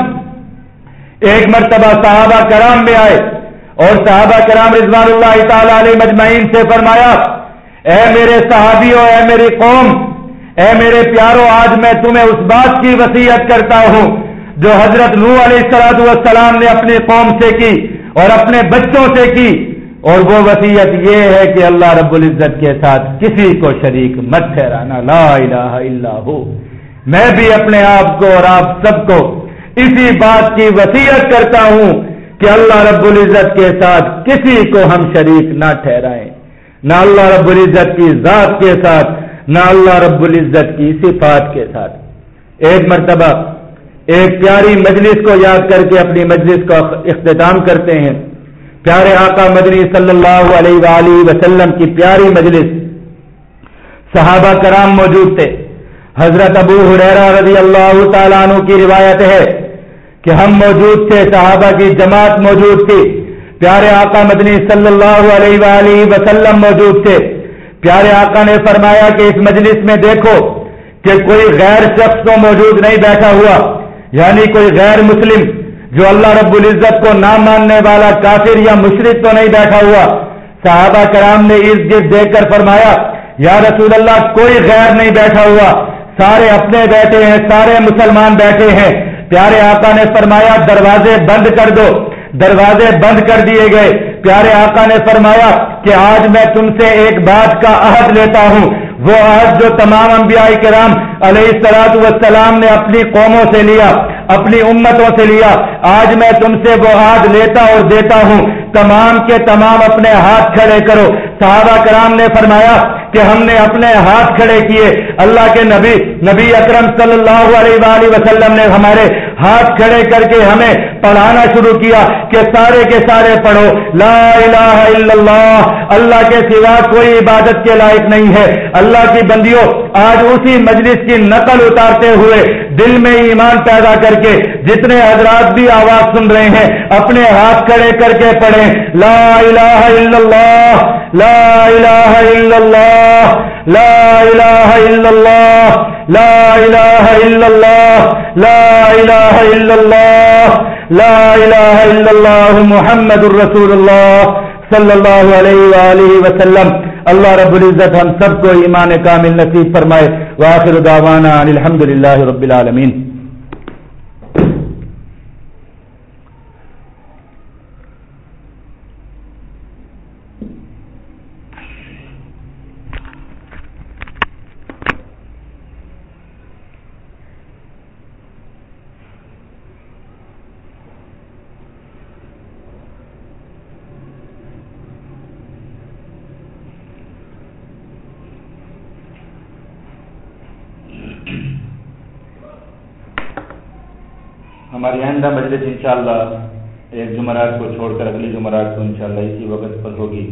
B: ایک مرتبہ صحابہ کرام میں آئے اور صحابہ کرام رضوان اللہ تعالی علیہ مجمعین سے فرمایا، اے میرے صحابیوں، اے میری قوم، اے میرے پیاروں آج میں تمہیں اس بات کی وسیعت کرتا ہوں جو حضرت نو علیہ السلاد والسلام نے اپنی قوم سے کی اور اپنے بچوں سے کی اور وہ وسیعت یہ ہے کہ اللہ رب العزت کے ساتھ کسی کو شریک مت ٹھہرانا، لا الہ الا ہو۔ میں بھی اپنے آپ کو اور آپ سب کو اسی بات کی وسیعت کرتا ہوں کہ اللہ رب العزت کے ساتھ کسی کو ہم شریک نہ ٹھہرائیں۔ نہ اللہ رب العزت کی ذات کے ساتھ، نہ اللہ رب العزت کی صفات کے ساتھ۔ ایک مرتبہ ایک پیاری مجلس کو یاد کر کے اپنی مجلس کا اختتام کرتے ہیں۔ پیارے آقا مدنی صلی اللہ علیہ وآلہ وسلم کی پیاری مجلس۔ صحابہ کرام موجود تھے۔ حضرت ابو حریرہ رضی اللہ تعالیٰ عنہ کی روایت ہے کہ ہم موجود تھے، صحابہ کی جماعت موجود تھی۔ پیارے آقا مدنی صلی اللہ علیہ وآلہ وسلم موجود تھے۔ پیارے آقا نے فرمایا کہ اس مجلس میں دیکھو کہ کوئی غیر شخص تو موجود نہیں بیٹھا ہوا۔ یعنی کوئی غیر مسلم جو اللہ رب العزت کو نہ ماننے والا کافر یا مشرق تو نہیں بیٹھا ہوا۔ صحابہ کرام نے اس گرد دیکھ کر فرمایا، یا رسول اللہ، کوئی غیر نہیں بیٹھا ہوا۔ سارے اپنے بیٹھے ہیں، سارے مسلمان بیٹھے ہیں۔ پیارے آقا نے فرمایا، دروازے بند کر دو۔ دروازے بند کر دیے گئے۔ پیارے آقا نے فرمایا کہ آج میں تم سے ایک بات کا عہد لیتا ہوں۔ وہ عہد جو تمام انبیاء کرام علیہ السلاط والسلام نے اپنی قوموں سے لیا، اپنی امتوں سے لیا، آج میں تم سے وہ عہد لیتا اور دیتا ہوں۔ تمام کے تمام اپنے ہاتھ کھڑے کرو۔ صحابہ کرام نے فرمایا کہ ہم نے اپنے ہاتھ کھڑے کیے۔ اللہ کے نبی نبی اکرم صلی اللہ علیہ وآلہ وسلم نے ہمارے ہاتھ کھڑے کر کے ہمیں پڑھانا شروع کیا کہ سارے کے سارے پڑھو۔ لا الہ الا اللہ اللہ کے سوا کوئی عبادت کے لائق نہیں ہے۔ اللہ کی بندیوں، آج اسی مجلس کی نقل اتارتے ہوئے دل میں ایمان پیدا کر کے جتنے حضرات بھی آواز سن رہے ہیں، اپنے ہاتھ کھڑے کر کے پڑھے پڑھیں لا الہ الا اللہ لا الہ الا اللہ لا الہ الا اللہ لا الہ الا اللہ لا الہ الا اللہ لا الہ الا اللہ محمد الرسول اللہ صلی اللہ علیہ وآلہ وسلم اللہ رب العزت ہم سب کو ایمان کامل نصیب فرمائے واخر دعوانا الحمد للہ رب العالمین ہماری آئندہ مجلس انشاءاللہ ایک جمعرات کو چھوڑ کر اگلی جمعرات کو انشاءاللہ اسی وقت پر ہوگی۔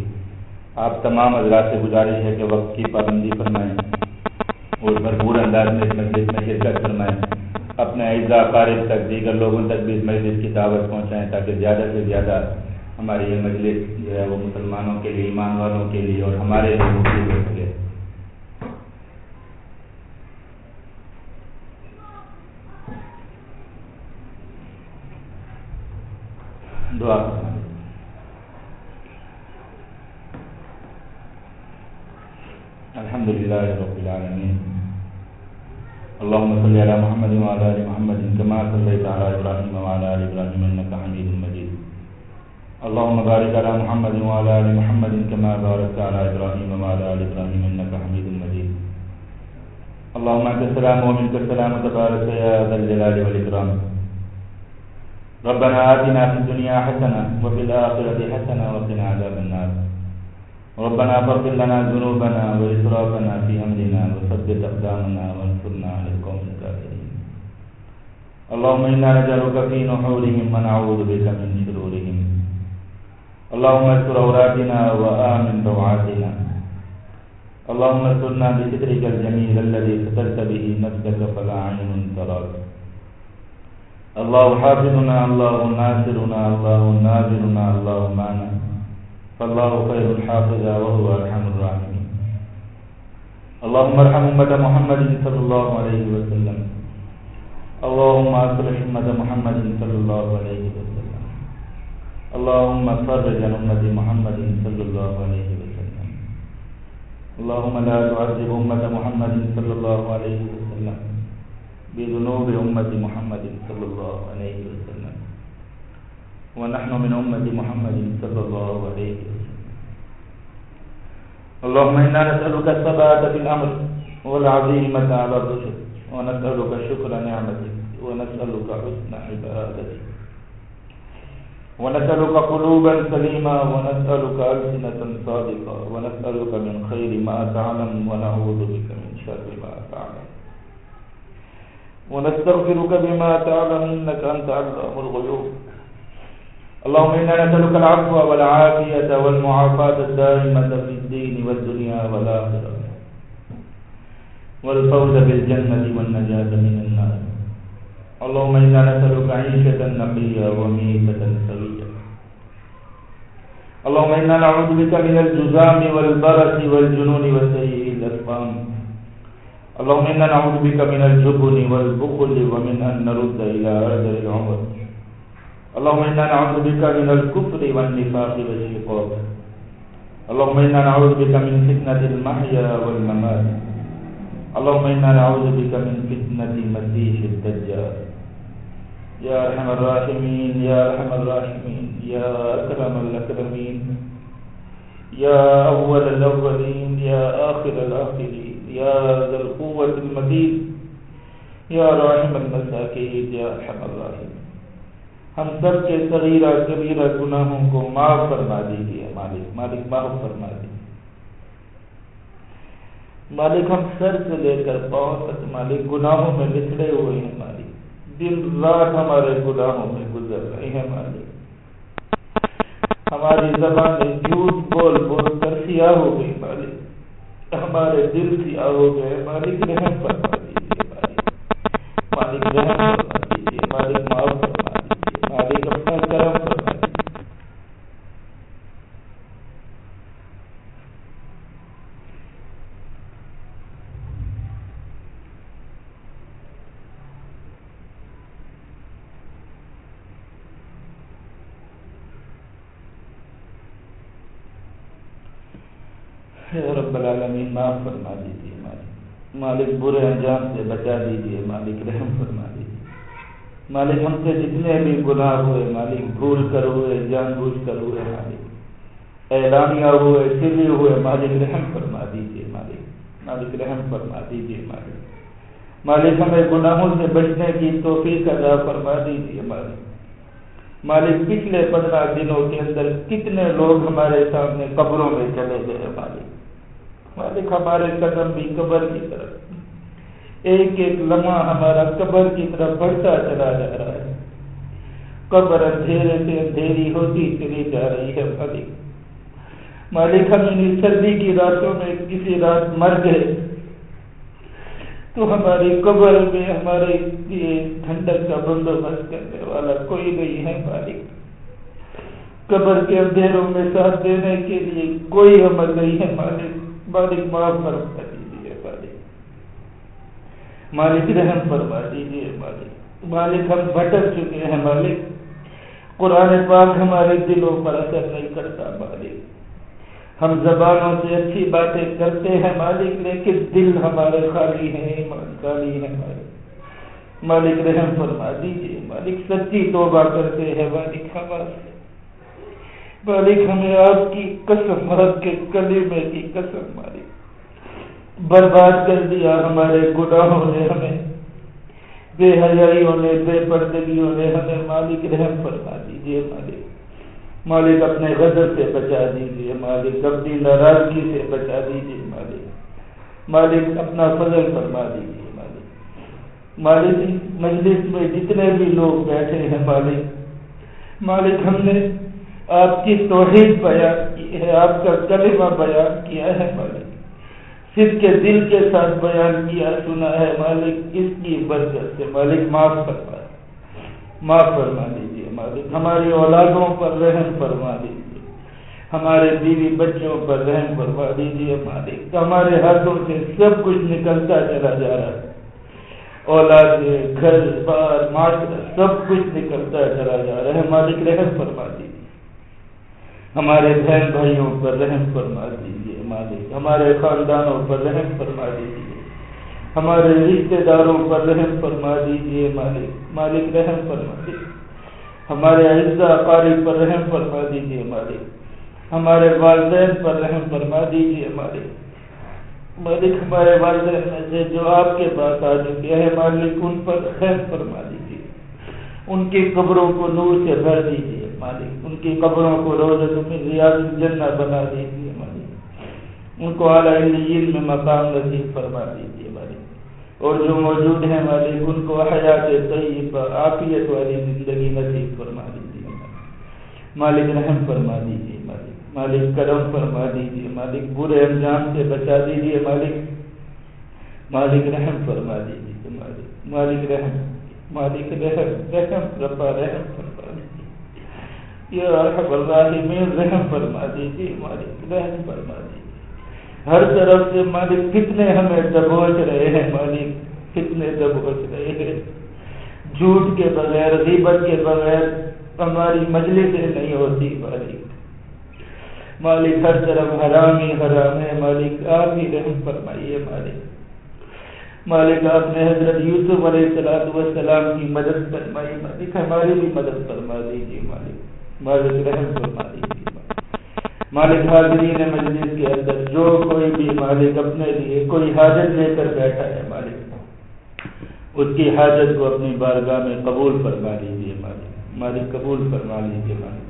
B: آپ تمام حضرات سے گزارش ہے کہ وقت کی پابندی فرمائیں اور بھرپور انداز میں اس مجلس میں شرکت فرمائیں۔ اپنے اعزا قارب تک، دیگر لوگوں تک بھی اس مجلس کی دعوت پہنچائیں تاکہ زیادہ سے زیادہ ہماری یہ مجلس جو ہے وہ مسلمانوں کے لیے، ایمان والوں کے لیے اور ہمارے لیے مفید ہو سکے۔ دعا۔ کرنا الحمد للہ رب العالمین۔
A: اللهم صل على محمد وعلى ال محمد كما صليت على ابراهيم وعلى ال ابراهيم انك حميد مجيد اللهم بارك على محمد وعلى ال محمد كما باركت على ابراهيم وعلى ال ابراهيم انك حميد مجيد اللهم انت السلام ومنك السلام تبارك يا ذا الجلال والاكرام ربنا آتنا في الدنيا حسنة وفي الآخرة حسنة وقنا عذاب النار. ربنا فاغفر لنا ذنوبنا وإسرافنا في أمرنا وثبت أقدامنا وانصرنا على القوم الكافرين. اللهم إنا نجعلك في نحورهم ونعوذ بك من شرورهم. اللهم استر عوراتنا وآمن روعاتنا. اللهم استرنا بسترك الجميل الذي سترت به نفسك فلا عين تراك. الله حافظنا الله ناصرنا الله ناظرنا الله معنا. فالله خير الحافظ وهو ارحم الراحمين اللهم ارحم امه محمد صلى الله عليه وسلم. اللهم اصلح امه محمد صلى الله عليه وسلم. اللهم فرج عن امه محمد صلى الله عليه وسلم. اللهم لا تعذب امه محمد صلى الله عليه وسلم. بذنوب امه محمد صلى الله عليه وسلم. ونحن من أمة محمد صلى الله عليه وسلم. اللهم إنا نسألك الثبات في الأمر والعزيمة على الرشد. ونسألك شكر نعمتك. ونسألك حسن عبادتك. ونسألك قلوبا سليمة. ونسألك ألسنة صادقة. ونسألك من خير ما تعلم. ونعوذ بك من شر ما تعلم. ونستغفرك بما تعلم إنك أنت علام الغيوب. اللهم إنا نسألك العفو والعافية والمعافاة الدائمة في الدين والدنيا والآخرة. والفوز بالجنة والنجاة من النار. اللهم إنا نسألك عيشة نقية وميتة سوية اللهم إنا نعوذ بك من الجزام والبرس والجنون وسيء الأسقام. اللهم إنا نعوذ بك من الجبن والبخل ومن أن نرد إلى أرض العمر. اللهم إنا نعوذ بك من الكفر والنفاق والشقاق. اللهم إنا نعوذ بك من فتنة المحيا والممات. اللهم إنا نعوذ بك من فتنة مسيح الدجال. يا أرحم الراحمين يا أرحم الراحمين يا أكرم الأكرمين. يا أول الأولين يا آخر الآخرين. يا ذا القوة المتين يا راحم المساكين يا أرحم الراحمين ہم سب کے صغیرہ کبیرہ گناہوں کو معاف فرما دیجیے، مالک مالک معاف فرما دیجیے۔ مالک ہم سر سے لے کر پاؤں تک، مالک گناہوں میں لکھڑے ہوئے ہیں، مالک۔ دن رات ہمارے گناہوں میں گزر رہے ہیں، مالک۔ ہماری زبان جھوٹ بول بول کر سیاہ ہو گئی، مالک۔ ہمارے دل کی ہو گئے مالک رحم فرما دیجیے مالک مالک رحم فرما دیجیے مالک معاف فرما مالک اپنا کرم رب العالمین معاف فرما دیجیے مالک مالک برے انجام سے بچا دیجیے مالک رحم فرما دیجیے مالک ہم سے جتنے بھی گناہ ہوئے، مالک بھول کر ہوئے، جان بوجھ کر ہوئے مالک اعلانیہ ہوئے سلے ہوئے، مالک رحم فرما دیجیے مالک مالک رحم فرما دیجیے مالک مالک ہمیں گناہوں سے بچنے کی توفیق ادا فرما دیجیے مالک مالک پچھلے پندرہ دنوں کے اندر کتنے لوگ ہمارے سامنے قبروں میں چلے گئے مالک مالک ہمارے قدم بھی قبر کی طرف۔ ایک ایک لمحہ ہمارا قبر کی طرف بڑھتا چلا جا رہا ہے۔ قبر اندھیرے سے اندھیری ہوتی چلی جا رہی ہے مالک مالک ہم انہیں سردی کی راتوں میں کسی رات مر گئے۔ تو ہماری قبر میں ہمارے ٹھنڈک کا بندوبست کرنے والا کوئی نہیں ہے مالک۔ قبر کے اندھیروں میں ساتھ دینے کے لیے کوئی عمل نہیں ہے مالک۔ مالک معاف فرما دیجیے مالک مالک رحم فرما دیجیے مالک۔ مالک ہم بھٹک چکے ہیں مالک۔ قرآن پاک ہمارے دلوں پر اثر نہیں کرتا مالک۔
C: ہم زبانوں سے اچھی باتیں کرتے ہیں مالک، لیکن دل ہمارے خالی ہیں، ایمان خالی ہے مالک۔ مالک رحم فرما دیجیے مالک، سچی توبہ کرتے ہیں مالک ہمارے مالک ہمیں آپ کی قسم آپ کے کلیمے کی قسم مالک برباد کر دیا ہمارے گناہوں نے ہمیں۔ بے حیائیوں نے، بے پردگیوں نے ہمیں مالک رحم فرما دیجیے مالک۔ مالک اپنے غضب سے بچا دیجیے مالک۔ اپنی ناراضگی سے بچا دیجیے مالک۔ مالک اپنا فضل فرما دیجیے مالک۔ مالک، مجلس میں جتنے بھی لوگ بیٹھے ہیں مالک مالک ہم نے آپ کی توحید بیان کی ہے، آپ کا کلمہ بیان کیا ہے مالک؟ صرف کے دل کے ساتھ بیان کیا، سنا ہے مالک، اس کی برکت سے مالک معاف فرما معاف فرما دیجیے مالک، ہماری اولادوں پر رحم فرما دیجیے ہمارے بیوی بچوں پر رحم فرما دیجیے مالک۔ ہمارے ہاتھوں سے سب کچھ نکلتا چلا جا رہا ہے۔ اولاد، گھر، بار، معاشرہ، سب کچھ نکلتا چلا جا رہا ہے۔ مالک رحم فرما دیجیے ہمارے بہن بھائیوں پر رحم فرما دیجیے مالک، ہمارے خاندانوں پر رحم فرما دیجیے ہمارے رشتے داروں پر رحم فرما دیجیے مالک مالک رحم فرما دیجیے ہمارے عزا قاری پر رحم فرما دیجیے مالک، ہمارے والدین پر رحم فرما دیجیے مالک مالک، ہمارے والدین میں سے جو آپ کے پاس آ چکے ہیں، مالک، ان پر خیر فرما دیجیے ان کی قبروں کو نور سے بھر دیجیے مالک، ان کی قبروں کو روز میں ریاض جنہ بنا دیجیے مالک۔ ان کو اعلیٰ میں مقام نصیب فرما دیجیے مالک۔ اور جو موجود ہیں مالک، ان کو حیات طیبہ عافیت والی زندگی نصیب فرما دیجیے مالک۔ رحم فرما دیجیے مالک۔ مالک کرم فرما دیجیے مالک۔ برے انجام سے بچا دیجیے مالک۔ مالک رحم فرما دیجیے مالک۔ مالک رحم مالک رحم رحم رفا رحم فرما یہ رحم الراحمین رحم فرما دیجیے مالک رحم فرما دیجیے ہر طرف سے مالک کتنے ہمیں دبوچ رہے ہیں، مالک کتنے دبوچ رہے ہیں۔ جھوٹ کے بغیر، غیبت کے بغیر ہماری مجلس نہیں ہوتی مالک۔ مالک ہر طرف حرام ہی حرام ہے، مالک آپ ہی رحم فرمائیے مالک۔ مالک آپ نے حضرت یوسف علیہ السلام کی مدد فرمائی، مالک ہماری بھی مدد فرما دیجیے مالک۔ رحم فرما دیجیے مالک حاضرین مجلس کے اندر جو کوئی بھی مالک اپنے لیے کوئی حاجت لے کر بیٹھا ہے مالک، اس کی حاجت کو اپنی بارگاہ میں قبول فرما لیجیے مالک۔ مالک قبول فرما لیجیے مالک۔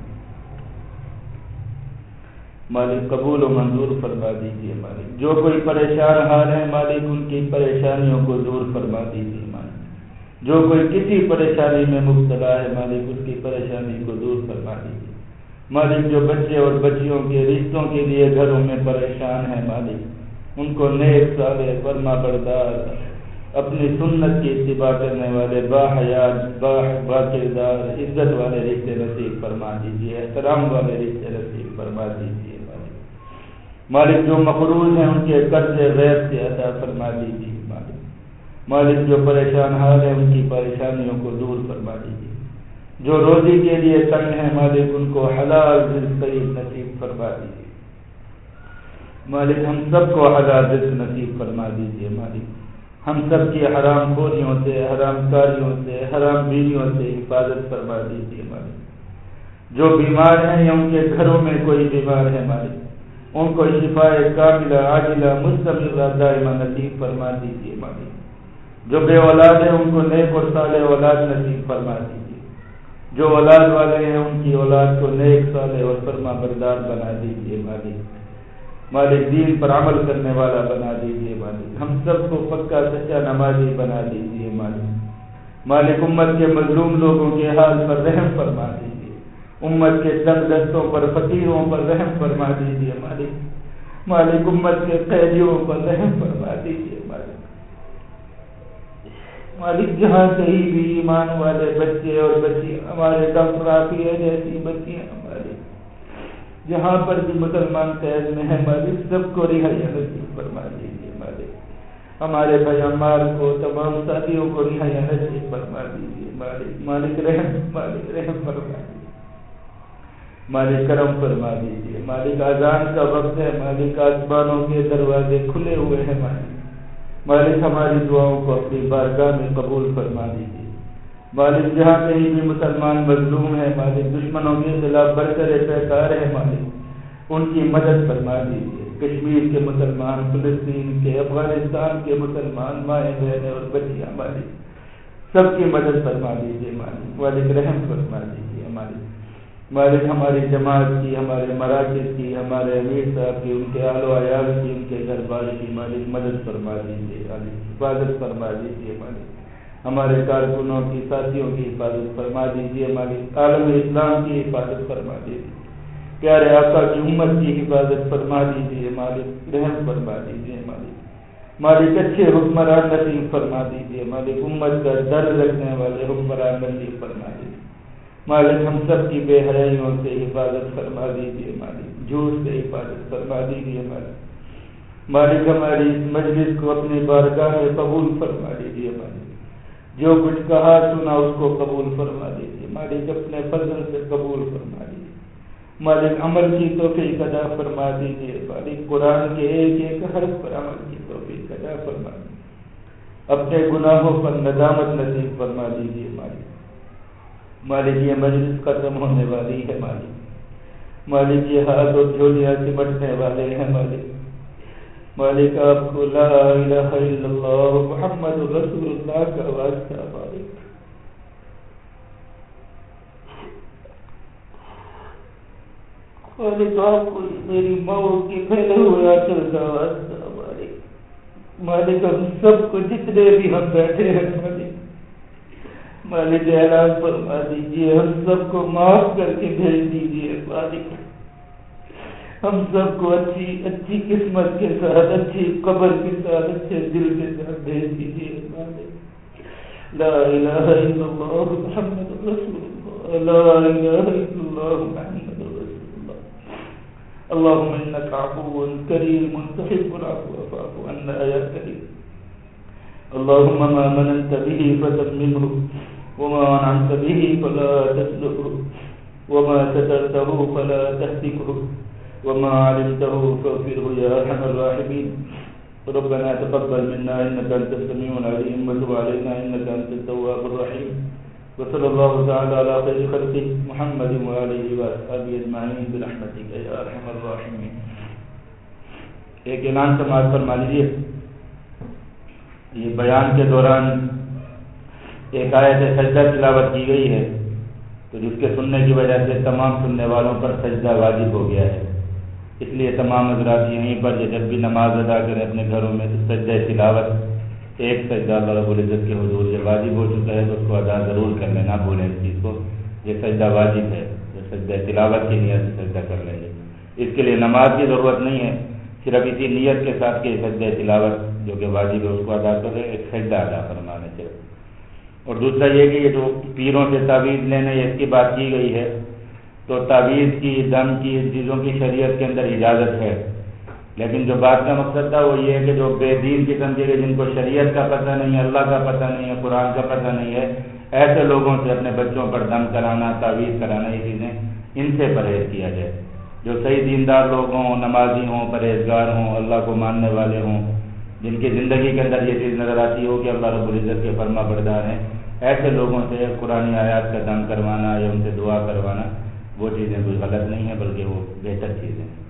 C: مالک قبول و منظور فرما دیجیے مالک۔ جو کوئی پریشان حال ہے مالک، ان کی پریشانیوں کو دور فرما دیجیے مالک۔ جو کوئی کسی پریشانی میں مبتلا ہے، مالک اس کی پریشانی کو دور فرما دیجیے۔ مالک جو بچے اور بچیوں کے رشتوں کے لیے گھروں میں پریشان ہیں مالک، ان کو نیک سالے فرما بردار، اپنی سنت کی اتباع کرنے والے با حیات با کردار عزت والے رشتے نصیب فرما دیجیے، احترام والے رشتے نصیب فرما دیجیے، مالک۔ مالک جو مقروض ہیں، ان کے قرض غیر سے ادا فرما دیجیے۔ مالک جو پریشان حال ہیں ان کی پریشانیوں کو دور فرما دیجیے جو روزی کے لیے تنگ ہے مالک ان کو حلال رزق نصیب فرما دیجیے مالک، ہم سب کو حلال رزق نصیب فرما دیجیے مالک۔ ہم سب کی حرام خوریوں سے، حرام کاریوں سے، حرام بیویوں سے حفاظت فرما دیجیے مالک۔ جو بیمار ہیں، یا ان کے گھروں میں کوئی بیمار ہے، مالک۔ ان کو شفا کاملہ، عاجلہ مستمل دائمہ نصیب فرما دیجیے مالک۔ جو بے اولاد ہیں ان کو نیک اور سال اولاد نصیب فرما دیجیے جو اولاد والے ہیں ان کی اولاد کو نیک سال اور فرما بردار بنا دیجیے مالک۔ مالک دین پر عمل کرنے والا بنا دیجیے مالک۔ ہم سب کو پکا سچا نمازی بنا دیجیے مالک۔ مالک امت کے مظلوم لوگوں کے حال پر رحم فرما دیجیے امت کے تنگ دستوں پر، فقیروں پر رحم فرما دیجیے مالک۔ مالک امت کے قیدیوں پر رحم فرما دیجیے مالک جہاں کہیں بھی ایمان والے بچے اور بچی ہمارے دفرافی ہے جیسی بچیاں ہمارے جہاں پر بھی مسلمان قید میں ہے مالک سب کو رہائی نصیب فرما دیجیے مالک۔ ہمارے بھائی عمار کو، تمام ساتھیوں کو رہائی نصیب فرما دیجیے مالک۔ مالک رحم مالک رحم فرما دیجیے مالک کرم فرما دیجیے مالک آزان کا وقت ہے، مالک آسمانوں کے دروازے کھلے ہوئے ہیں مالک۔ مالک ہماری دعاؤں کو اپنی بارگاہ میں قبول فرما دیجیے۔ مالک جہاں کہیں بھی مسلمان مظلوم ہے مالک دشمنوں کے خلاف برکر پیکار ہے مالک ان کی مدد فرما دیجیے۔ کشمیر کے مسلمان، فلسطین کے، افغانستان کے مسلمان، مائیں بہنیں اور بچیاں، مالک سب کی مدد فرما دیجیے، مالک۔ مالک رحم فرما دیجیے، مالک۔ مالک ہماری جماعت کی، ہمارے مراکز کی، ہمارے امیر صاحب کی، ان کے آل و عیال کی، ان کے گھر بار کی مالک مدد فرما دیجیے مالک حفاظت فرما دیجیے مالک ہمارے کارکنوں کی، ساتھیوں کی حفاظت فرما دیجیے مالک عالم اسلام کی حفاظت فرما دیجیے پیارے آقا کی امت کی حفاظت فرما دیجیے مالک رحم فرما دیجیے مالک مالک اچھے حکمران نصیب فرما دیجیے مالک امت کا در رکھنے والے حکمران نصیب فرما دیجیے مالک ہم سب کی بے حیاں سے حفاظت فرما دیجیے مالک، جھوٹ سے حفاظت فرما دیجیے مالک۔ مالک ہماری اس مجلس کو اپنی بارگاہ میں قبول فرما دیجیے مالک۔ جو کچھ کہا سنا اس کو قبول فرما دیجیے مالک اپنے فضل سے قبول فرما دیجیے مالک عمل کی توفیق ادا فرما دیجیے مالک قرآن کے ایک ایک حرف پر عمل کی توفیق ادا فرما دیجیے اپنے گناہوں پر ندامت نصیب فرما دیجیے مالک۔ مالک یہ مجلس ختم ہونے والی ہے، مالک۔ مالک یہ ہاتھ اور جھولیاں سمٹنے والے ہیں، مالک۔ مالک، آپ کو لا الہ الا اللہ، محمد رسول اللہ کا واسطہ، مالک۔ مالک آپ کو میری موت کی پھیلے ہوئے آچر کا واسطہ، مالک۔ مالک، ہم سب کو جتنے بھی ہم بیٹھے ہیں مالک مالک اعلان فرما دیجیے ہم سب کو معاف کر کے بھیج دیجیے مالک ہم سب کو اچھی اچھی قسمت کے ساتھ، اچھی قبر کے ساتھ، اچھے دل کے ساتھ بھیج دیجیے مالک لا الہ الا اللہ محمد رسول اللہ۔ لا الہ الا اللہ محمد رسول اللہ۔ اللهم انك عفو كريم تحب العفو فاعف عنا يا كريم اللهم ما مننت به فتممه وما أنعمت به فلا تسلكه. وما سترته فلا تهتكه. وما علمته فاغفره يا أرحم الراحمين. ربنا تقبل منا إنك أنت السميع العليم. وتب علينا إنك أنت التواب الرحيم. وصلى الله تعالى على خير خلقه محمد وآله وأصحابه أجمعين. برحمتك يا أرحم الراحمين. ایک اعلان سماعت فرما لیجیے یہ بیان کے دوران ایک آیت سجدہ تلاوت کی گئی ہے تو جس کے سننے کی وجہ سے تمام سننے والوں پر سجدہ واجب ہو گیا ہے۔ اس لیے تمام حضرات یہیں پر جب بھی نماز ادا کریں اپنے گھروں میں تو سجدہ تلاوت ایک سجدہ اللہ رب العزت کے حضور جب واجب ہو چکا ہے، تو اس کو ادا ضرور کر لیں نہ بھولیں اس چیز کو۔ یہ سجدہ واجب ہے جو سجدہ تلاوت کی نیت سے سجدہ کر لیں گے۔ اس کے لیے نماز کی ضرورت نہیں ہے، صرف اسی نیت کے ساتھ کہ سجدہ تلاوت جو کہ واجب ہے، اس کو ادا کریں ایک سجدہ ادا فرمانے چاہیے اور دوسرا یہ کہ یہ جو پیروں سے تعویذ لینے اس کی بات کی گئی ہے، تو تعویذ کی، دم کی چیزوں کی شریعت کے اندر اجازت ہے۔ لیکن جو بات کا مقصد تھا وہ یہ ہے کہ جو بے دین قسم کے جن کو شریعت کا پتہ نہیں ہے، اللہ کا پتہ نہیں ہے، قرآن کا پتہ نہیں ہے، ایسے لوگوں سے اپنے بچوں پر دم کرانا، تعویذ کرانا، یہ چیزیں ان سے پرہیز کیا جائے۔ جو صحیح دیندار لوگ ہوں، نمازی ہوں، پرہیزگار ہوں، اللہ کو ماننے والے ہوں جن کی زندگی کے اندر یہ چیز نظر آتی ہو کہ اللہ رب العزت کے فرما بردار ہیں، ایسے لوگوں سے قرآن آیات کا دم کروانا یا ان سے دعا کروانا، وہ چیزیں کوئی غلط نہیں ہے بلکہ وہ بہتر چیزیں ہیں۔